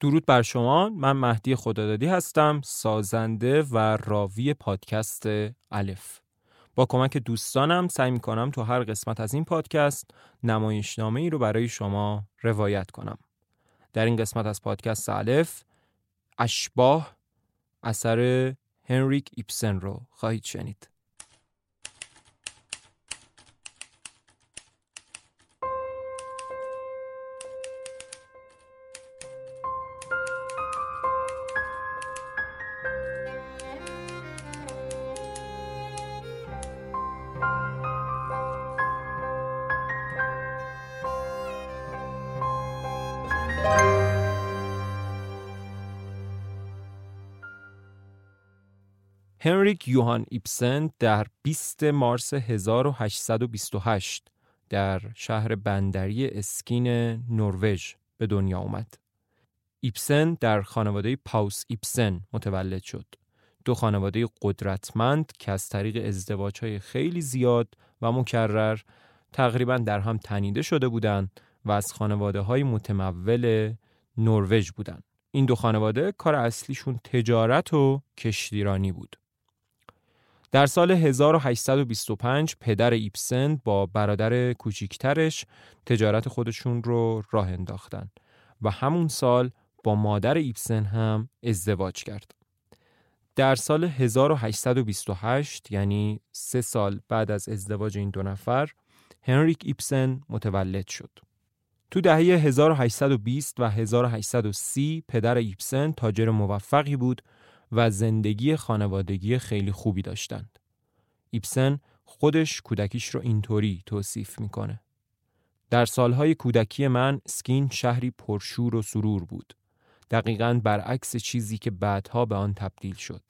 درود بر شما. من مهدی خدادادی هستم سازنده و راوی پادکست الف. با کمک دوستانم سعی می کنم تو هر قسمت از این پادکست نمایشنامه ای رو برای شما روایت کنم. در این قسمت از پادکست الف اشباه اثر هنریک ایپسن رو خواهید شنید. هنریک یوهان ایپسن در 20 مارس 1828 در شهر بندری اسکین نروژ به دنیا آمد. ایپسن در خانواده پاوس ایپسن متولد شد. دو خانواده قدرتمند که از طریق ازدواجهای خیلی زیاد و مکرر تقریبا در هم تنیده شده بودند و از خانواده های متمول نروژ بودند. این دو خانواده کار اصلیشون تجارت و کشتیرانی بود. در سال 1825 پدر ایپسن با برادر کوچیکترش تجارت خودشون رو راه انداختن و همون سال با مادر ایپسن هم ازدواج کرد. در سال 1828 یعنی سه سال بعد از ازدواج این دو نفر هنریک ایپسن متولد شد. تو دهه 1820 و 1830 پدر ایپسن تاجر موفقی بود و زندگی خانوادگی خیلی خوبی داشتند. ایپسن خودش کودکیش رو اینطوری توصیف می‌کنه. در سالهای کودکی من سکین شهری پرشور و سرور بود. دقیقا برعکس چیزی که بعدها به آن تبدیل شد.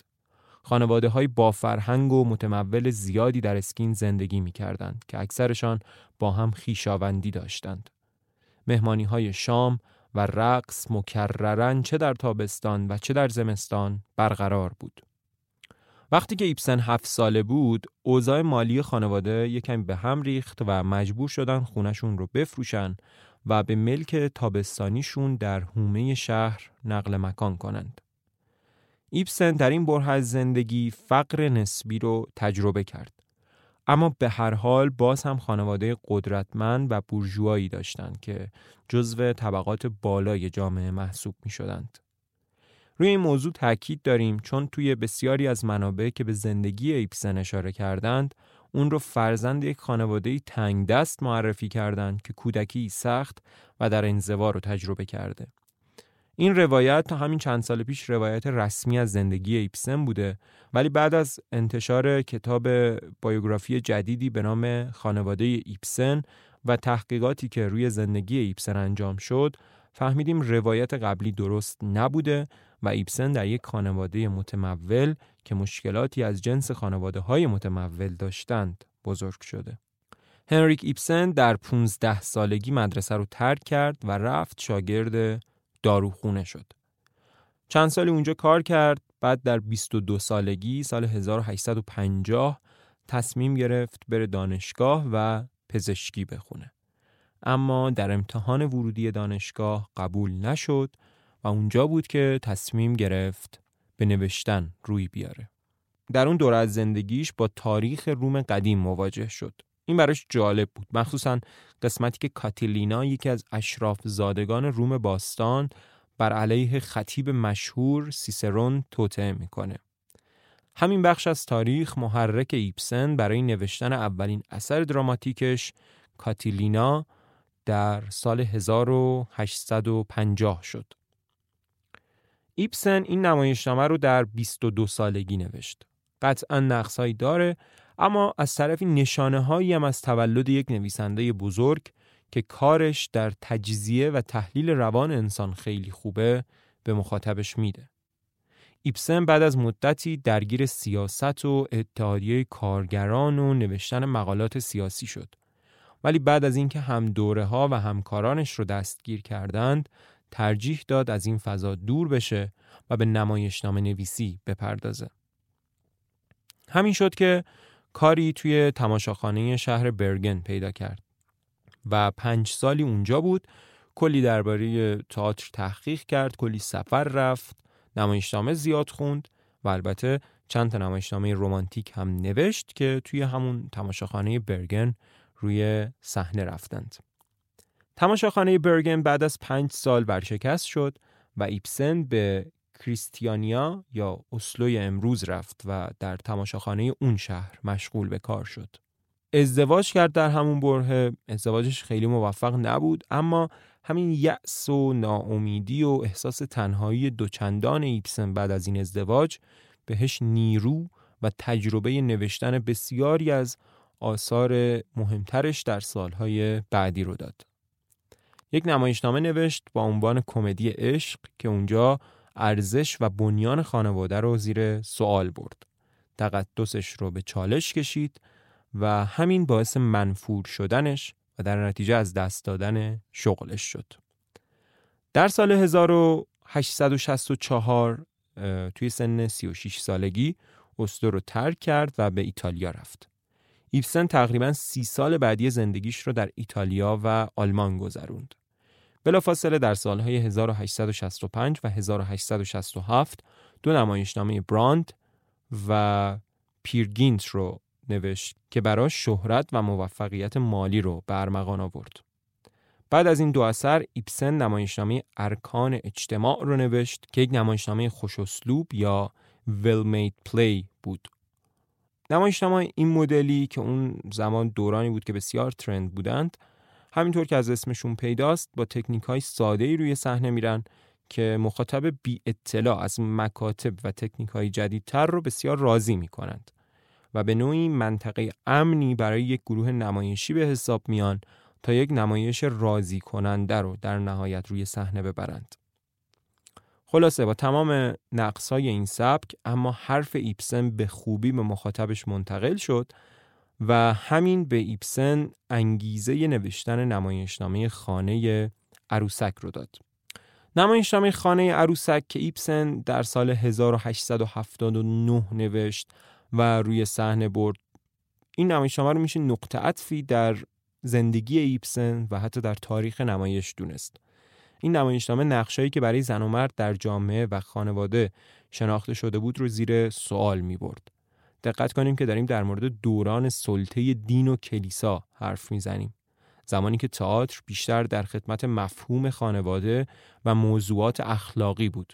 خانواده های با فرهنگ و متمول زیادی در اسکین زندگی می کردند که اکثرشان با هم خیشاوندی داشتند. مهمانی های شام و رقص مکررن چه در تابستان و چه در زمستان برقرار بود. وقتی که ایپسن هفت ساله بود، اوضاع مالی خانواده یکم به هم ریخت و مجبور شدن خونشون رو بفروشن و به ملک تابستانیشون در حومه شهر نقل مکان کنند. ایپسن در این بره از زندگی فقر نسبی رو تجربه کرد. اما به هر حال باز هم خانواده قدرتمند و بورژوایی داشتند که جزو طبقات بالای جامعه محسوب می شدند. روی این موضوع تاکید داریم چون توی بسیاری از منابع که به زندگی ایپسن اشاره کردند اون رو فرزند یک خانواده تنگ دست معرفی کردند که کودکی سخت و در انزوا رو تجربه کرده. این روایت تا همین چند سال پیش روایت رسمی از زندگی ایپسن بوده ولی بعد از انتشار کتاب بایوگرافی جدیدی به نام خانواده ایپسن و تحقیقاتی که روی زندگی ایپسن انجام شد فهمیدیم روایت قبلی درست نبوده و ایپسن در یک خانواده متمول که مشکلاتی از جنس خانواده های متمول داشتند بزرگ شده. هنریک ایپسن در 15 سالگی مدرسه رو ترک کرد و رفت شاگرد داروخونه شد. چند سالی اونجا کار کرد بعد در 22 سالگی سال 1850 تصمیم گرفت بره دانشگاه و پزشکی بخونه. اما در امتحان ورودی دانشگاه قبول نشد و اونجا بود که تصمیم گرفت به نوشتن روی بیاره. در اون دوره از زندگیش با تاریخ روم قدیم مواجه شد. این براش جالب بود مخصوصا قسمتی که کاتیلینا یکی از اشراف زادگان روم باستان بر علیه خطیب مشهور سیسرون توطعه می‌کنه همین بخش از تاریخ محرک ایپسن برای نوشتن اولین اثر دراماتیکش کاتیلینا در سال 1850 شد. ایپسن این نمایشنامه رو در 22 سالگی نوشت. قطعا نقصهایی داره اما از طرفی نشانه هایی هم از تولد یک نویسنده بزرگ که کارش در تجزیه و تحلیل روان انسان خیلی خوبه به مخاطبش میده. ایپسن بعد از مدتی درگیر سیاست و اتحادیه کارگران و نوشتن مقالات سیاسی شد. ولی بعد از اینکه هم دوره ها و همکارانش رو دستگیر کردند ترجیح داد از این فضا دور بشه و به نمایشنامه نویسی بپردازه. همین شد که کاری توی تماشاخانه شهر برگن پیدا کرد و پنج سالی اونجا بود. کلی درباره تئاتر تحقیق کرد کلی سفر رفت نمایشنامه زیاد خوند و البته چند تا نمایشنامه رمانتیک هم نوشت که توی همون تماشاخانه برگن روی صحنه رفتند. تماشاخانه برگن بعد از پنج سال برشکست شد و ایپسن به کریستیانیا یا اسلوی امروز رفت و در تماشاخانه اون شهر مشغول به کار شد. ازدواج کرد در همون بره ازدواجش خیلی موفق نبود اما همین یأس و ناامیدی و احساس تنهایی دوچندان ایپسن بعد از این ازدواج بهش نیرو و تجربه نوشتن بسیاری از آثار مهمترش در سالهای بعدی رو داد. یک نمایشنامه نوشت با عنوان کمدی عشق که اونجا ارزش و بنیان خانواده رو زیر سوال برد. تقدسش رو به چالش کشید و همین باعث منفور شدنش و در نتیجه از دست دادن شغلش شد. در سال 1864 توی سن 36 سالگی استو رو ترک کرد و به ایتالیا رفت. ایبسن تقریبا سی سال بعدی زندگیش رو در ایتالیا و آلمان گذروند. بلافاصله در سالهای 1865 و 1867 دو نمایشنامه براند و پیرگینت رو نوشت که برای شهرت و موفقیت مالی رو برمغان آورد. بعد از این دو اثر ایپسن نمایشنامه ارکان اجتماع رو نوشت که یک نمایشنامه خوشاسلوب یا well made play بود. نمایشنامه این مدلی که اون زمان دورانی بود که بسیار ترند بودند همینطور که از اسمشون پیداست با تکنیک های ساده ای روی صحنه میرن که مخاطب بی اطلاع از مکاتب و تکنیک های جدیدتر رو بسیار راضی می کنند و به نوعی منطقه امنی برای یک گروه نمایشی به حساب میان تا یک نمایش راضی کننده رو در نهایت روی صحنه ببرند. خلاصه با تمام نقصای این سبک اما حرف ایپسن به خوبی به مخاطبش منتقل شد و همین به ایپسن انگیزه نوشتن نمایشنامه خانه عروسک رو داد. نمایشنامه خانه عروسک که ایپسن در سال 1879 نوشت و روی صحنه برد این نمایشنامه رو میشه نقطه عطفی در زندگی ایپسن و حتی در تاریخ نمایش دونست. این نمایشنامه نقشایی که برای زن و مرد در جامعه و خانواده شناخته شده بود رو زیر سوال می برد. دقت کنیم که داریم در مورد دوران سلطه دین و کلیسا حرف می‌زنیم. زمانی که تئاتر بیشتر در خدمت مفهوم خانواده و موضوعات اخلاقی بود.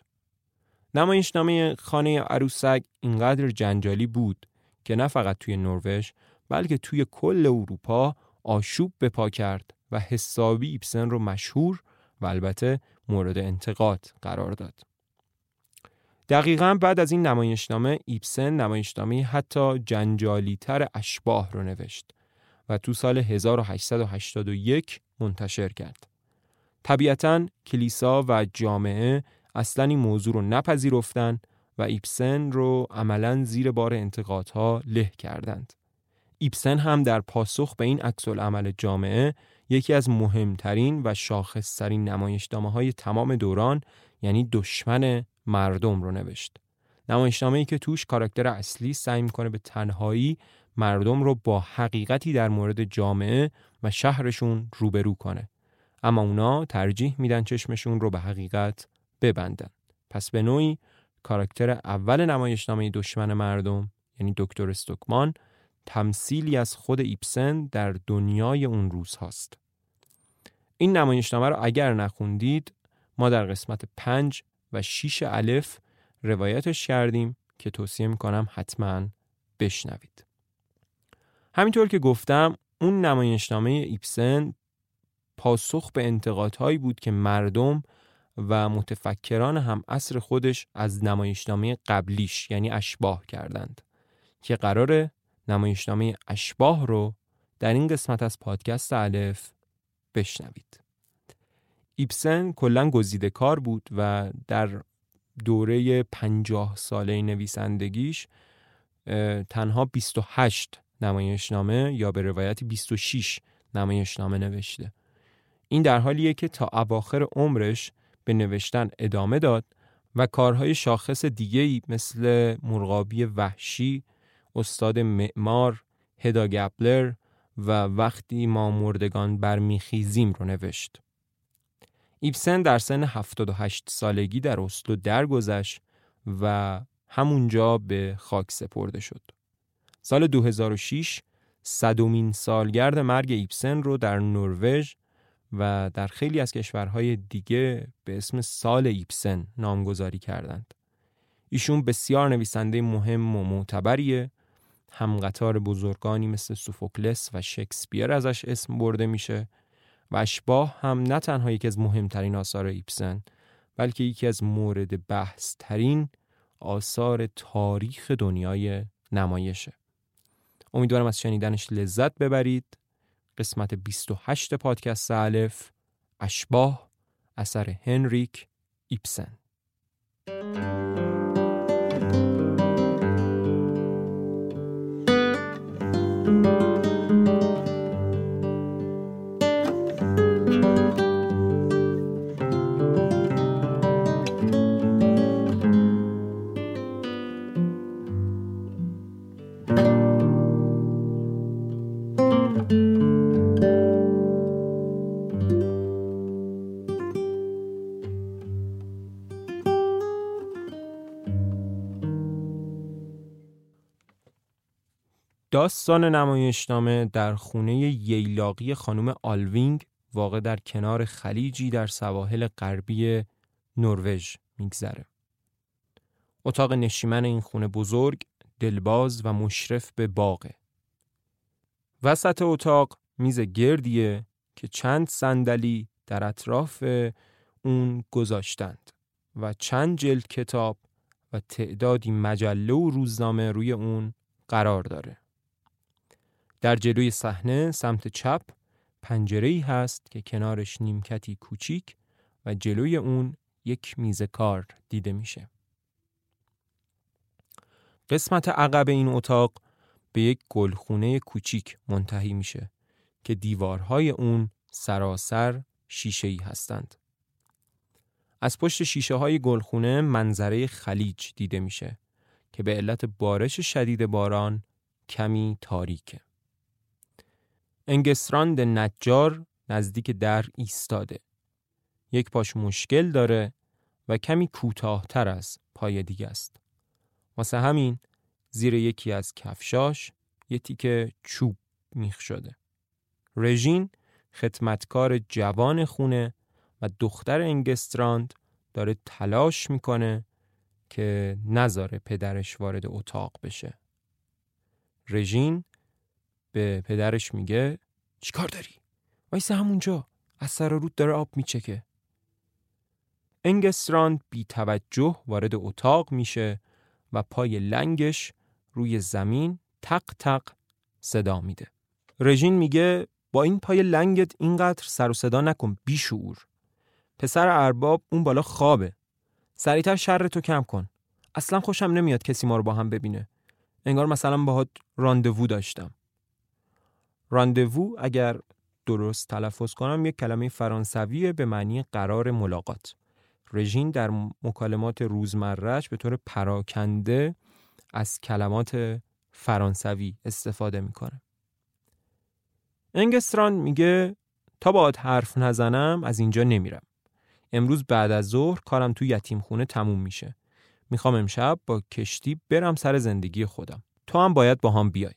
نمایشنامه خانه عروسک اینقدر جنجالی بود که نه فقط توی نروژ بلکه توی کل اروپا آشوب به پا کرد و حسابی ایپسن رو مشهور و البته مورد انتقاد قرار داد. دقیقا بعد از این نمایشنامه ایپسن نمایشنامه حتی جنجالی تر اشباه رو نوشت و تو سال 1881 منتشر کرد. طبیعتا کلیسا و جامعه اصلا این موضوع رو نپذیرفتن و ایپسن رو عملا زیر بار انتقادها له کردند. ایپسن هم در پاسخ به این عکس عمل جامعه یکی از مهمترین و شاخصترین نمایشنامه های تمام دوران یعنی دشمن مردم رو نوشت. نمایشنامه ای که توش کاراکتر اصلی سعی می‌کنه به تنهایی مردم رو با حقیقتی در مورد جامعه و شهرشون روبرو کنه. اما اونا ترجیح میدن چشمشون رو به حقیقت ببندن. پس به نوعی کاراکتر اول نمایشنامه دشمن مردم یعنی دکتر استوکمان تمثیلی از خود ایپسن در دنیای اون روز هاست. این نمایشنامه رو اگر نخوندید ما در قسمت پنج و 6 الف روایتش کردیم که توصیه می‌کنم حتما بشنوید. همینطور که گفتم اون نمایشنامه ایپسن پاسخ به انتقادهایی بود که مردم و متفکران هم اصر خودش از نمایشنامه قبلیش یعنی اشباه کردند که قرار نمایشنامه اشباه رو در این قسمت از پادکست الف بشنوید. ایپسن کلا گزیده کار بود و در دوره پنجاه ساله نویسندگیش تنها 28 نمایشنامه یا به روایت 26 نمایشنامه نوشته این در حالیه که تا اواخر عمرش به نوشتن ادامه داد و کارهای شاخص دیگهی مثل مرغابی وحشی، استاد معمار، هدا گپلر و وقتی ما مردگان برمیخیزیم رو نوشت. ایبسن در سن 78 سالگی در اسلو درگذشت و همونجا به خاک سپرده شد. سال 2006 صدومین سالگرد مرگ ایبسن رو در نروژ و در خیلی از کشورهای دیگه به اسم سال ایبسن نامگذاری کردند. ایشون بسیار نویسنده مهم و معتبریه هم قطار بزرگانی مثل سوفوکلس و شکسپیر ازش اسم برده میشه و اشباه هم نه تنها یکی از مهمترین آثار ایبسن بلکه یکی از مورد بحث ترین آثار تاریخ دنیای نمایشه. امیدوارم از شنیدنش لذت ببرید. قسمت 28 پادکست الف اشباه اثر هنریک ایپسن. داستان نمایشنامه در خونه ییلاقی خانم آلوینگ واقع در کنار خلیجی در سواحل غربی نروژ میگذره. اتاق نشیمن این خونه بزرگ، دلباز و مشرف به باغه. وسط اتاق میز گردیه که چند صندلی در اطراف اون گذاشتند و چند جلد کتاب و تعدادی مجله و روزنامه روی اون قرار داره. در جلوی صحنه سمت چپ پنجره ای هست که کنارش نیمکتی کوچیک و جلوی اون یک میز کار دیده میشه. قسمت عقب این اتاق به یک گلخونه کوچیک منتهی میشه که دیوارهای اون سراسر شیشه ای هستند. از پشت شیشه های گلخونه منظره خلیج دیده میشه که به علت بارش شدید باران کمی تاریکه. انگستراند نجار نزدیک در ایستاده. یک پاش مشکل داره و کمی کوتاهتر از پای دیگه است. واسه همین زیر یکی از کفشاش یه تیکه چوب میخ شده. رژین خدمتکار جوان خونه و دختر انگستراند داره تلاش می‌کنه که نذاره پدرش وارد اتاق بشه. رژین به پدرش میگه چیکار داری؟ وایسه همونجا از سر رود داره آب میچکه. انگستراند بی توجه وارد اتاق میشه و پای لنگش روی زمین تق تق صدا میده. رژین میگه با این پای لنگت اینقدر سر و صدا نکن بیشعور. پسر ارباب اون بالا خوابه. سریعتر شر تو کم کن. اصلا خوشم نمیاد کسی ما رو با هم ببینه. انگار مثلا باهات راندوو داشتم. راندوو اگر درست تلفظ کنم یک کلمه فرانسویه به معنی قرار ملاقات. رژین در مکالمات روزمرهش به طور پراکنده از کلمات فرانسوی استفاده می‌کنه. انگستران میگه تا باید حرف نزنم از اینجا نمیرم. امروز بعد از ظهر کارم تو یتیم خونه تموم میشه. می‌خوام امشب با کشتی برم سر زندگی خودم. تو هم باید با هم بیای.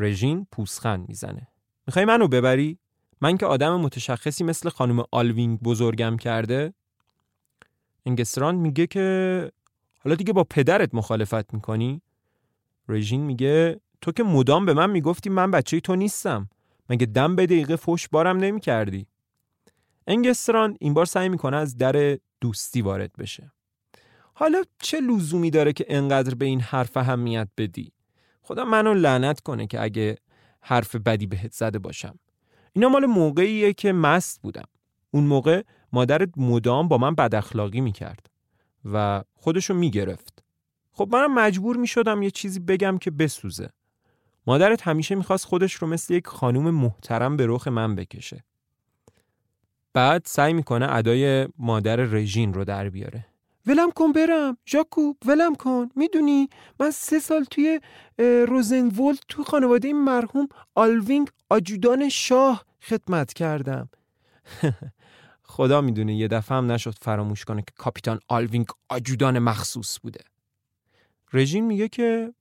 رژین پوسخند می‌زنه. می‌خوای منو ببری؟ من که آدم متشخصی مثل خانم آلوینگ بزرگم کرده. انگستران میگه که حالا دیگه با پدرت مخالفت می‌کنی؟ رژین میگه تو که مدام به من می‌گفتی من بچه تو نیستم. مگه دم به دقیقه فش بارم نمی‌کردی؟ انگستران این بار سعی می‌کنه از در دوستی وارد بشه. حالا چه لزومی داره که انقدر به این حرف اهمیت بدی؟ خدا منو لعنت کنه که اگه حرف بدی بهت زده باشم. اینا مال موقعیه که مست بودم. اون موقع مادرت مدام با من بد اخلاقی می‌کرد و خودشو می‌گرفت. خب منم مجبور می‌شدم یه چیزی بگم که بسوزه. مادرت همیشه می‌خواست خودش رو مثل یک خانوم محترم به رخ من بکشه. بعد سعی می‌کنه ادای مادر رژین رو در بیاره. ولم کن برم ژاکوب ولم کن. می‌دونی من سه سال توی روزنولد تو خانواده مرحوم آلوینگ آجودان شاه خدمت کردم. خدا می‌دونه یه دفعه هم نشد فراموش کنه که کاپیتان آلوینگ آجودان مخصوص بوده. رژین میگه که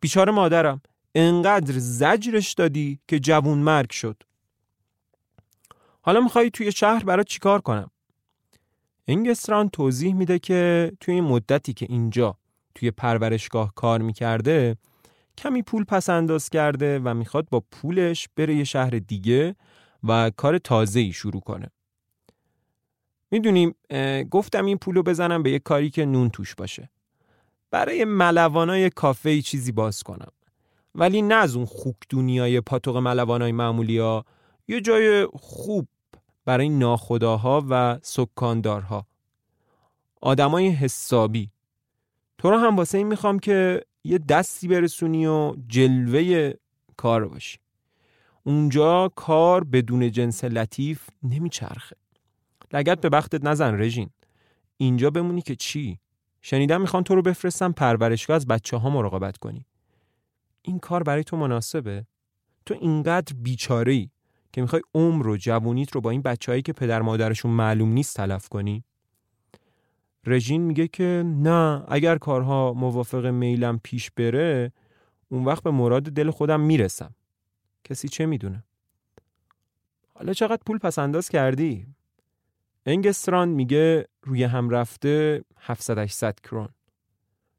بیچاره مادرم انقدر زجرش دادی که جوون مرگ شد. حالا میخوایی توی شهر برای چیکار کنم؟ انگستراند توضیح میده که توی این مدتی که اینجا توی پرورشگاه کار می‌کرده کمی پول پس انداز کرده و می‌خواد با پولش بره یه شهر دیگه و کار تازه ای شروع کنه. می‌دونیم گفتم این پولو بزنم به یه کاری که نون توش باشه. برای ملوانای کافه ای چیزی باز کنم. ولی نه از اون خوک دنیای پاتوق ملوانای معمولی ها یه جای خوب برای ناخداها و سکاندارها. آدمای حسابی. تو رو هم واسه این می‌خوام که یه دستی برسونی و جلوه کار باشی. اونجا کار بدون جنس لطیف نمیچرخه. لگت به بختت نزن رژین. اینجا بمونی که چی؟ شنیدم می‌خوان تو رو بفرستم پرورشگاه از بچه ها مراقبت کنی. این کار برای تو مناسبه؟ تو اینقدر بیچاره ای که می‌خوای عمر و جوونیت رو با این بچههایی که پدر مادرشون معلوم نیست تلف کنی؟ رژین میگه که نه اگر کارها موافق میلم پیش بره اون وقت به مراد دل خودم می‌رسم. کسی چه می‌دونه؟ حالا چقدر پول پس انداز کردی؟ انگستران میگه روی هم رفته 700 800 کرون.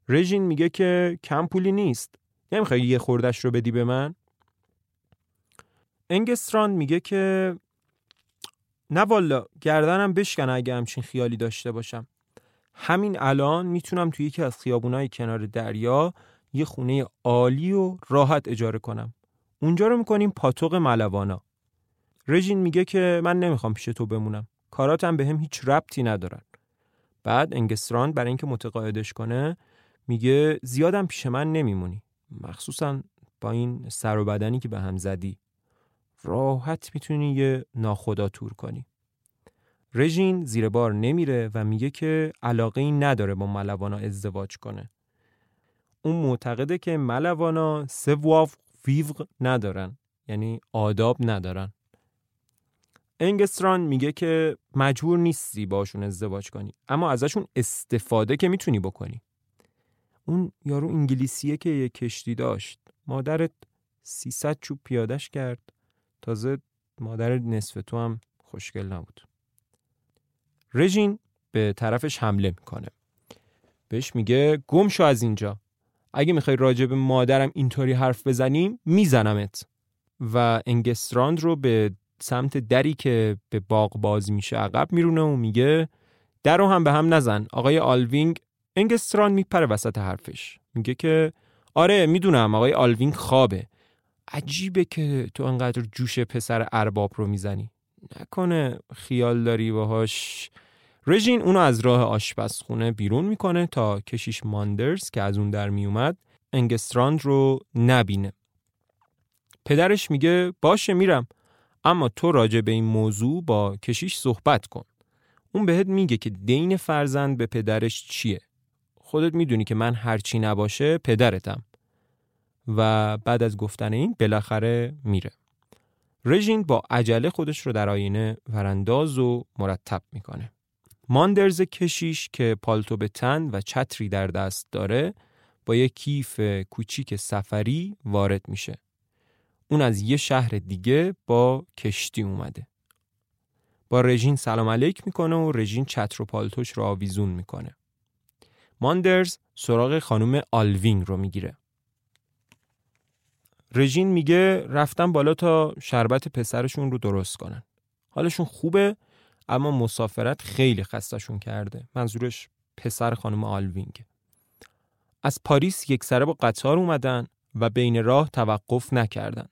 رژین میگه که کم پولی نیست. نمی‌خوای یه خوردش رو بدی به من؟ انگستران میگه که نه والا گردنم بشکنه اگه همچین خیالی داشته باشم همین الان می‌تونم توی یکی از خیابونای کنار دریا یه خونه عالی و راحت اجاره کنم. اونجا رو می‌کنیم پاتوق ملوانا. رژین میگه که من نمی‌خوام پیش تو بمونم. کاراتم به هم هیچ ربطی ندارن. بعد انگستران برای اینکه متقاعدش کنه میگه زیادم پیش من نمیمونی. مخصوصا با این سر و بدنی که به هم زدی. راحت می‌تونی یه ناخدا تور کنی. رژین زیر بار نمیره و میگه که علاقه ای نداره با ملوانا ازدواج کنه. اون معتقده که ملوانا سواف ویوغ ندارن یعنی آداب ندارن. انگستران میگه که مجبور نیستی باشون ازدواج کنی اما ازشون استفاده که می‌تونی بکنی. اون یارو انگلیسیه که یه کشتی داشت. مادرت 300 چوب پیادش کرد. تازه مادر نصف تو هم خوشگل نبود. رژین به طرفش حمله می‌کنه. بهش میگه گم شو از اینجا. اگه می‌خوای راجع به مادرم اینطوری حرف بزنیم میزنمت. و انگستراند رو به سمت دری که به باغ باز میشه عقب میرونه و میگه در رو هم به هم نزن. آقای آلوینگ انگستراند میپره وسط حرفش. میگه که آره می‌دونم آقای آلوینگ خوابه. عجیبه که تو انقدر جوش پسر ارباب رو می‌زنی. نکنه خیال داری باهاش. رژین اونو از راه آشپزخونه بیرون می‌کنه تا کشیش ماندرز که از اون در میومد انگستراند رو نبینه. پدرش میگه باشه میرم. اما تو راجع به این موضوع با کشیش صحبت کن. اون بهت میگه که دین فرزند به پدرش چیه. خودت می‌دونی که من هرچی نباشه پدرتم. و بعد از گفتن این بالاخره میره رژین با عجله خودش رو در آینه ورانداز و مرتب می‌کنه. ماندرز کشیش که پالتو به تن و چتری در دست داره با یک کیف کوچیک سفری وارد میشه. اون از یه شهر دیگه با کشتی اومده. با رژین سلام علیک می‌کنه و رژین چتر و پالتوش رو آویزون می‌کنه. ماندرز سراغ خانم آلوینگ رو می‌گیره. رژین میگه رفتن بالا تا شربت پسرشون رو درست کنن. حالشون خوبه اما مسافرت خیلی خستشون کرده. منظورش پسر خانم آلوینگ. از پاریس یک سره با قطار اومدن و بین راه توقف نکردن.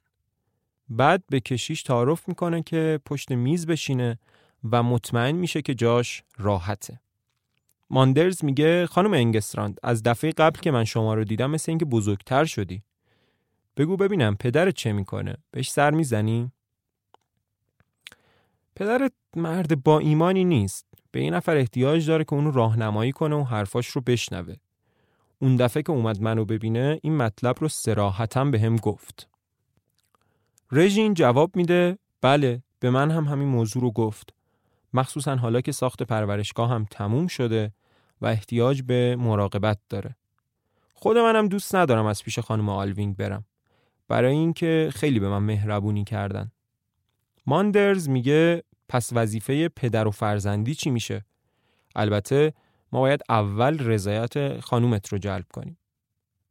بعد به کشیش تعارف می‌کنه که پشت میز بشینه و مطمئن میشه که جاش راحته. ماندرز میگه خانم انگستراند از دفعه قبل که من شما رو دیدم مثل اینکه بزرگتر شدی. بگو ببینم پدرت چه می‌کنه؟ بهش سر می‌زنی؟ پدرت مرد با ایمانی نیست. به این نفر احتیاج داره که اونو راهنمایی کنه و حرفاش رو بشنوه. اون دفعه که اومد منو ببینه این مطلب رو سراحتا به هم گفت رژین جواب میده بله به من هم همین موضوع رو گفت. مخصوصا حالا که ساخت پرورشگاه هم تموم شده و احتیاج به مراقبت داره. خود منم دوست ندارم از پیش خانم آلوینگ برم. برای اینکه خیلی به من مهربونی کردن. ماندرز میگه پس وظیفه پدر و فرزندی چی میشه؟ البته ما باید اول رضایت خانومت رو جلب کنیم.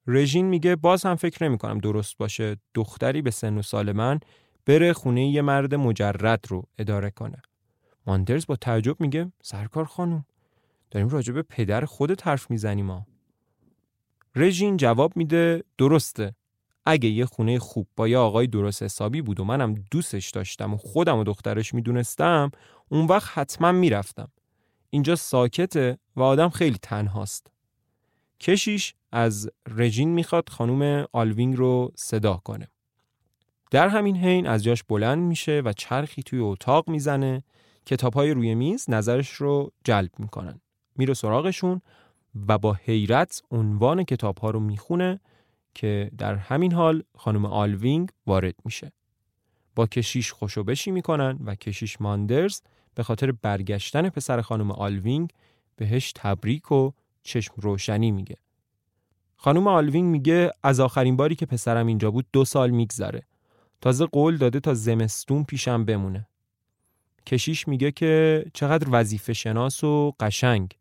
رژین میگه باز هم فکر نمی کنم درست باشه دختری به سن و سال من بره خونه یه مرد مجرد رو اداره کنه. ماندرز با تعجب میگه سرکار خانم داریم راجع به پدر خودت حرف می‌زنیم ما رژین جواب میده درسته. اگه یه خونه خوب با یه آقای درست حسابی بود و منم دوستش داشتم و خودم و دخترش می‌دونستم اون وقت حتما می‌رفتم. اینجا ساکته و آدم خیلی تنهاست. کشیش از رژین می‌خواد خانوم آلوینگ رو صدا کنه. در همین حین از جاش بلند میشه و چرخی توی اتاق می‌زنه. کتابهای روی میز نظرش رو جلب می‌کنن. میره سراغشون و با حیرت عنوان کتابها رو می‌خونه که در همین حال خانم آلوینگ وارد میشه. با کشیش خوشوبشی می‌کنن و کشیش ماندرز به خاطر برگشتن پسر خانم آلوینگ بهش تبریک و چشم روشنی میگه. خانم آلوینگ میگه از آخرین باری که پسرم اینجا بود دو سال میگذره. تازه قول داده تا زمستون پیشم بمونه. کشیش میگه که چقدر وظیفه شناس و قشنگ.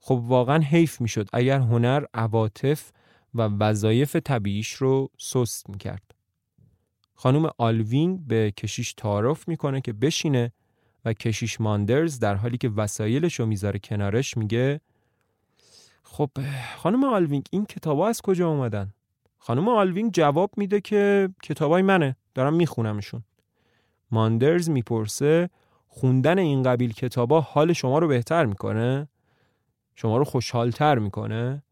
خب واقعا حیف می‌شد اگر هنر عواطف و وظایف طبیعیش رو سست می‌کرد خانم آلوینگ به کشیش تعارف می‌کنه که بشینه و کشیش ماندرز در حالی که وسایلش رو می‌ذاره کنارش میگه خب خانم آلوینگ این کتابا از کجا اومدن؟ خانم آلوینگ جواب میده که کتابای منه دارم میخونمشون ماندرز می‌پرسه خوندن این قبیل کتابا حال شما رو بهتر می‌کنه؟ شما رو خوشحالتر می‌کنه؟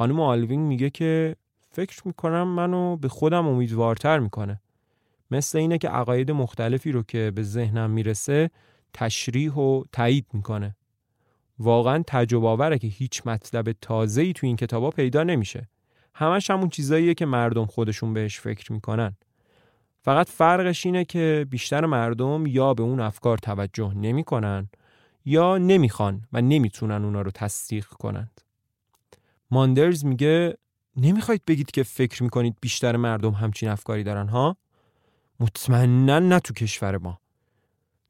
خانم آلوینگ میگه که فکر می‌کنم منو به خودم امیدوارتر می‌کنه. مثل اینه که عقاید مختلفی رو که به ذهنم می‌رسه تشریح و تایید می‌کنه. واقعا تجربه آوره که هیچ مطلب تازه‌ای تو این کتابا پیدا نمیشه. همش همون چیزاییه که مردم خودشون بهش فکر می‌کنن. فقط فرقش اینه که بیشتر مردم یا به اون افکار توجه نمی‌کنن یا نمی‌خوان و نمی‌تونن اونا رو تصدیق کنند. ماندرز میگه نمی‌خواید بگید که فکر می‌کنید بیشتر مردم همچین افکاری دارن ها؟ مطمئنا نه تو کشور ما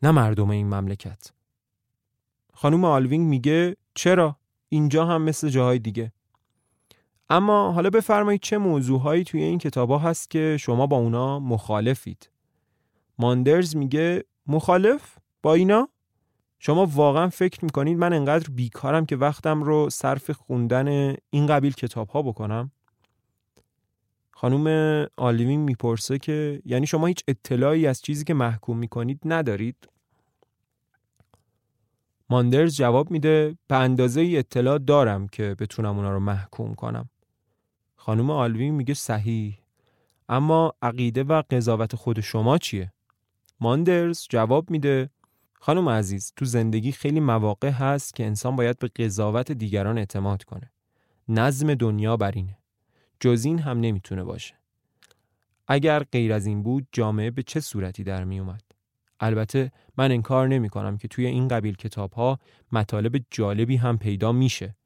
نه مردم این مملکت خانوم آلوینگ میگه چرا؟ اینجا هم مثل جاهای دیگه اما حالا بفرمایید چه موضوعهایی توی این کتابا هست که شما با اونا مخالفید ماندرز میگه مخالف؟ با اینا؟ شما واقعا فکر می‌کنید من انقدر بیکارم که وقتم رو صرف خوندن این قبیل کتاب ها بکنم؟ خانوم آلیوین می‌پرسه که یعنی شما هیچ اطلاعی از چیزی که محکوم می‌کنید ندارید؟ ماندرز جواب میده به اندازه ای اطلاع دارم که بتونم اونا رو محکوم کنم. خانوم آلوین میگه صحیح اما عقیده و قضاوت خود شما چیه؟ ماندرز جواب میده خانم عزیز تو زندگی خیلی مواقع هست که انسان باید به قضاوت دیگران اعتماد کنه. نظم دنیا بر اینه. جز این هم نمی‌تونه باشه. اگر غیر از این بود جامعه به چه صورتی در می اومد؟ البته من انکار نمی کنم که توی این قبیل کتاب ها مطالب جالبی هم پیدا میشه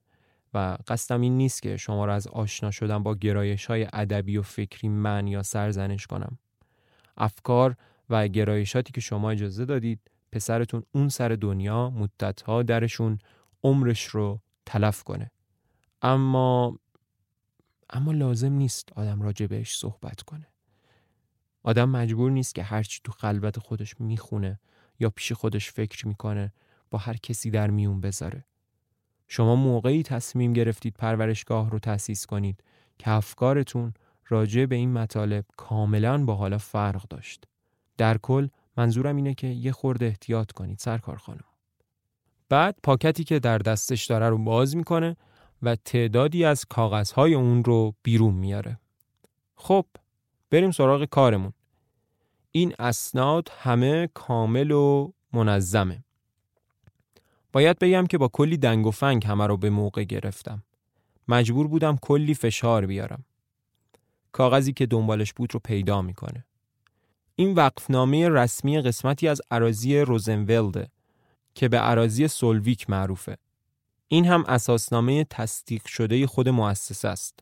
و قصدم این نیست که شما را از آشنا شدن با گرایش های ادبی و فکری من یا سرزنش کنم. افکار و گرایشاتی که شما اجازه دادید پسرتون اون سر دنیا مدتها درشون عمرش رو تلف کنه. اما اما لازم نیست آدم راجع بهش صحبت کنه. آدم مجبور نیست که هرچی تو خلوت خودش می‌خونه یا پیش خودش فکر می‌کنه با هر کسی در میون بذاره. شما موقعی تصمیم گرفتید پرورشگاه رو تأسیس کنید که افکارتون راجع به این مطالب کاملا با حالا فرق داشت. در کل منظورم اینه که یه خورده احتیاط کنید سرکار خانم. بعد پاکتی که در دستش داره رو باز می‌کنه و تعدادی از کاغذهای اون رو بیرون میاره. خب بریم سراغ کارمون. این اسناد همه کامل و منظمه. باید بگم که با کلی دنگ و فنگ همه رو به موقع گرفتم. مجبور بودم کلی فشار بیارم. کاغذی که دنبالش بود رو پیدا می‌کنه. این وقفنامه رسمی قسمتی از اراضی روزنولده که به اراضی سولویک معروفه. این هم اساسنامه تصدیق شده خود مؤسسه است.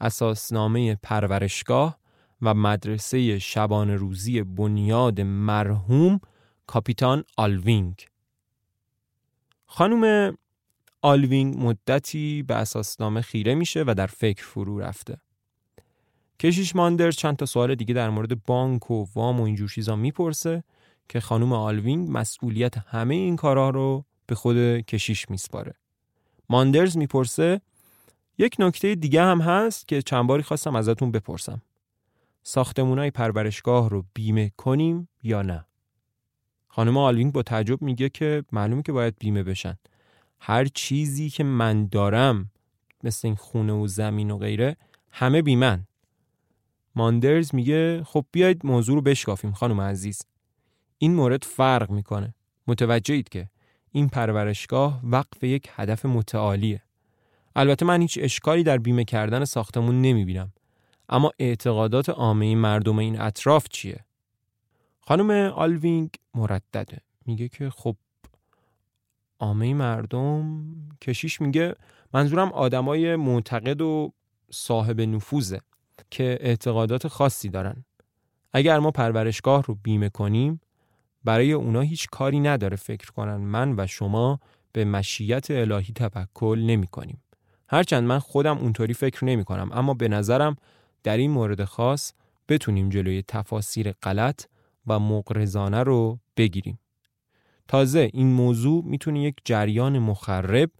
اساسنامه پرورشگاه و مدرسه شبان روزی بنیاد مرحوم کاپیتان آلوینگ خانم آلوینگ مدتی به اساسنامه خیره میشه و در فکر فرو رفته. کشیش ماندرز چند تا سوال دیگه در مورد بانک و وام و اینجور چیزا می‌پرسه که خانم آلوینگ مسئولیت همه این کارها رو به خود کشیش میسپاره. ماندرز می‌پرسه یک نکته دیگه هم هست که چند باری خواستم ازتون بپرسم. ساختمونای پرورشگاه رو بیمه کنیم یا نه؟ خانم آلوینگ با تعجب میگه که معلومه که باید بیمه بشن. هر چیزی که من دارم مثل این خونه و زمین و غیره همه بیمن. ماندرز میگه خب بیاید موضوع رو بشکافیم خانم عزیز. این مورد فرق می‌کنه. متوجهید که این پرورشگاه وقف یک هدف متعالیه. البته من هیچ اشکالی در بیمه کردن ساختمون نمی‌بینم. اما اعتقادات عامه مردم این اطراف چیه؟ خانم آلوینگ مردده. میگه که خب عامه مردم کشیش میگه منظورم آدمای معتقد و صاحب نفوذه که اعتقادات خاصی دارن. اگر ما پرورشگاه رو بیمه کنیم برای اونا هیچ کاری نداره فکر کنن من و شما به مشیت الهی تبکل نمی کنیم. هرچند من خودم اونطوری فکر نمی کنم اما به نظرم در این مورد خاص بتونیم جلوی تفاسیر غلط و مقرزانه رو بگیریم. تازه این موضوع می‌تونه یک جریان مخرب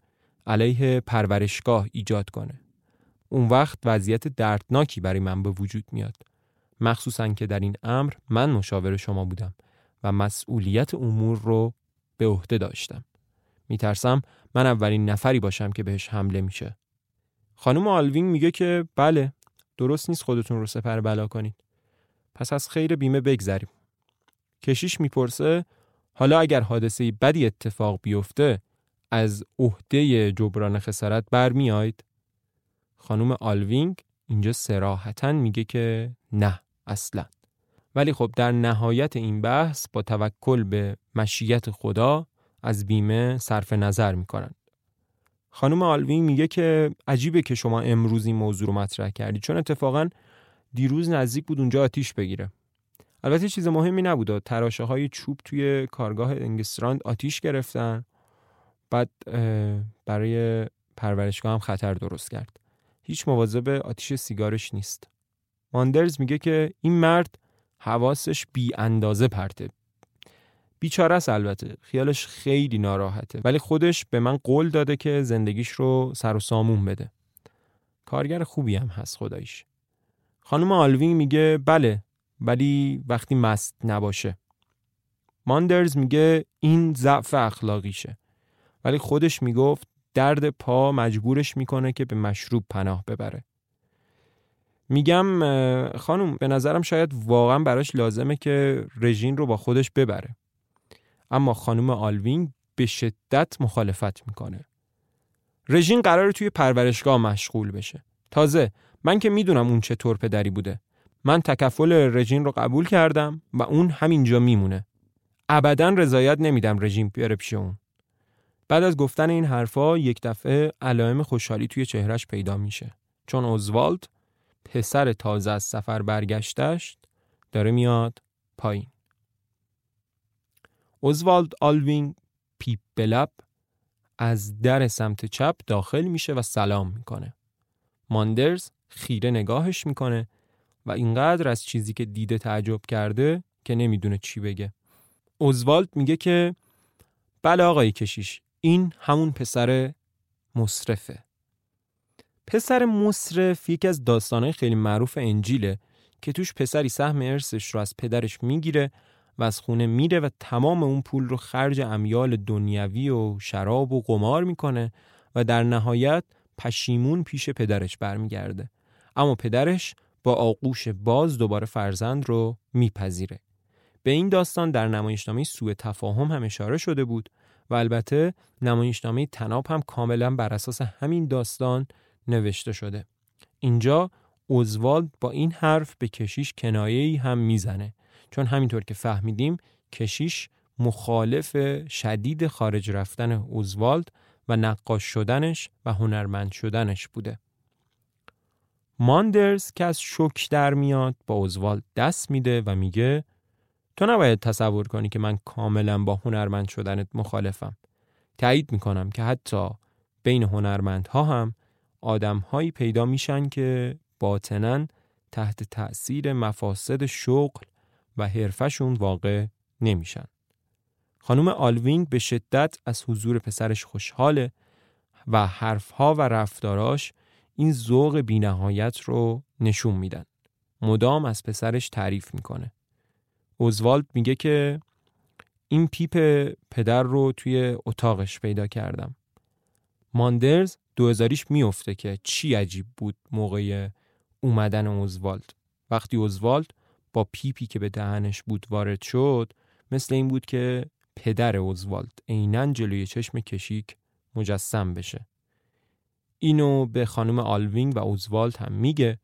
علیه پرورشگاه ایجاد کنه. اون وقت وضعیت دردناکی برای من به وجود میاد. مخصوصا که در این امر من مشاور شما بودم و مسئولیت امور رو به عهده داشتم. میترسم من اولین نفری باشم که بهش حمله میشه. خانم آلوینگ میگه که بله درست نیست خودتون رو سپر بلا کنید. پس از خیر بیمه بگذریم. کشیش می‌پرسه حالا اگر حادثه بدی اتفاق بیفته از عهده جبران خسارت برمیاید خانم آلوینگ اینجا صراحتا میگه که نه اصلا. ولی خب در نهایت این بحث با توکل به مشیت خدا از بیمه صرف نظر می‌کنن خانم آلوینگ میگه که عجیبه که شما امروز این موضوع رو مطرح کردی چون اتفاقا دیروز نزدیک بود اونجا آتیش بگیره. البته چیز مهمی نبود تراشه های چوب توی کارگاه انگستراند آتیش گرفتن بعد برای پرورشگاه هم خطر درست کرد. هیچ مواظب آتیش سیگارش نیست. ماندرز میگه که این مرد حواسش بی اندازه پرته. بیچاره است البته. خیالش خیلی ناراحته. ولی خودش به من قول داده که زندگیش رو سر و سامون بده. کارگر خوبی هم هست خدایش خانم آلوین میگه بله ولی وقتی مست نباشه. ماندرز میگه این ضعف اخلاقیشه. ولی خودش می‌گفت درد پا مجبورش می‌کنه که به مشروب پناه ببره. میگم خانم به نظرم شاید واقعا براش لازمه که رژین رو با خودش ببره. اما خانم آلوینگ به شدت مخالفت می‌کنه. رژین قراره توی پرورشگاه مشغول بشه. تازه من که می‌دونم اون چطور پدری بوده. من تکفل رژین رو قبول کردم و اون همینجا میمونه. ابدا رضایت نمیدم رژیم بیاره پیش اون. بعد از گفتن این حرفا یک دفعه علائم خوشحالی توی چهرش پیدا میشه. چون اوزوالد پسر تازه از سفر برگشتش داره میاد پایین. اوزوالد آلوینگ پیپ به لب از در سمت چپ داخل میشه و سلام می‌کنه. ماندرز خیره نگاهش می‌کنه و اینقدر از چیزی که دیده تعجب کرده که نمی‌دونه چی بگه. اوزوالد میگه که بله آقای کشیش این همون پسر مصرفه. پسر مصرف یکی از داستانهای خیلی معروف انجیله که توش پسری سهم ارثش رو از پدرش می‌گیره و از خونه میره و تمام اون پول رو خرج امیال دنیوی و شراب و قمار می‌کنه و در نهایت پشیمون پیش پدرش برمیگرده. اما پدرش با آغوش باز دوباره فرزند رو میپذیره. به این داستان در نمایشنامه سوء تفاهم هم اشاره شده بود و البته نمایشنامه تناب هم کاملا بر اساس همین داستان نوشته شده اینجا اوزوالد با این حرف به کشیش کنایه‌ای هم می‌زنه چون همینطور که فهمیدیم کشیش مخالف شدید خارج رفتن اوزوالد و نقاش شدنش و هنرمند شدنش بوده. ماندرز که از شک در میاد با اوزوالد دست میده و میگه تو نباید تصور کنی که من کاملا با هنرمند شدنت مخالفم. تایید می‌کنم که حتی بین هنرمندها هم آدمهایی پیدا میشن که باطنا تحت تأثیر مفاسد شغل و حرفشون واقع نمیشن. خانم آلوینگ به شدت از حضور پسرش خوشحاله و حرفها و رفتاراش این ذوق بینهایت رو نشون میدن. مدام از پسرش تعریف می‌کنه. اوزوالد میگه که این پیپ پدر رو توی اتاقش پیدا کردم. ماندرز دوهزاریش میفته که چی عجیب بود موقع اومدن اوزوالد. وقتی اوزوالد با پیپی که به دهنش بود وارد شد مثل این بود که پدر اوزوالد عینا جلوی چشم کشیش مجسم بشه. اینو به خانم آلوینگ و اوزوالد هم میگه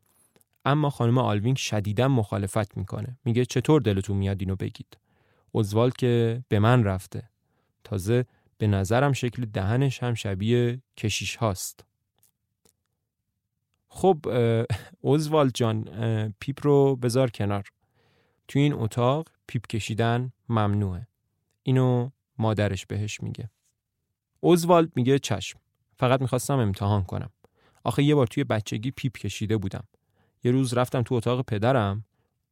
اما خانم آلوینگ شدیدا مخالفت می‌کنه. میگه چطور دلتون میاد اینو بگید؟ اوزوالد که به من رفته. تازه به نظرم شکل دهنش هم شبیه کشیش هاست. خب اوزوالد جان پیپ رو بذار کنار. تو این اتاق پیپ کشیدن ممنوعه. اینو مادرش بهش میگه. اوزوالد میگه چشم. فقط می‌خواستم امتحان کنم. آخه یه بار توی بچگی پیپ کشیده بودم. یه روز رفتم تو اتاق پدرم.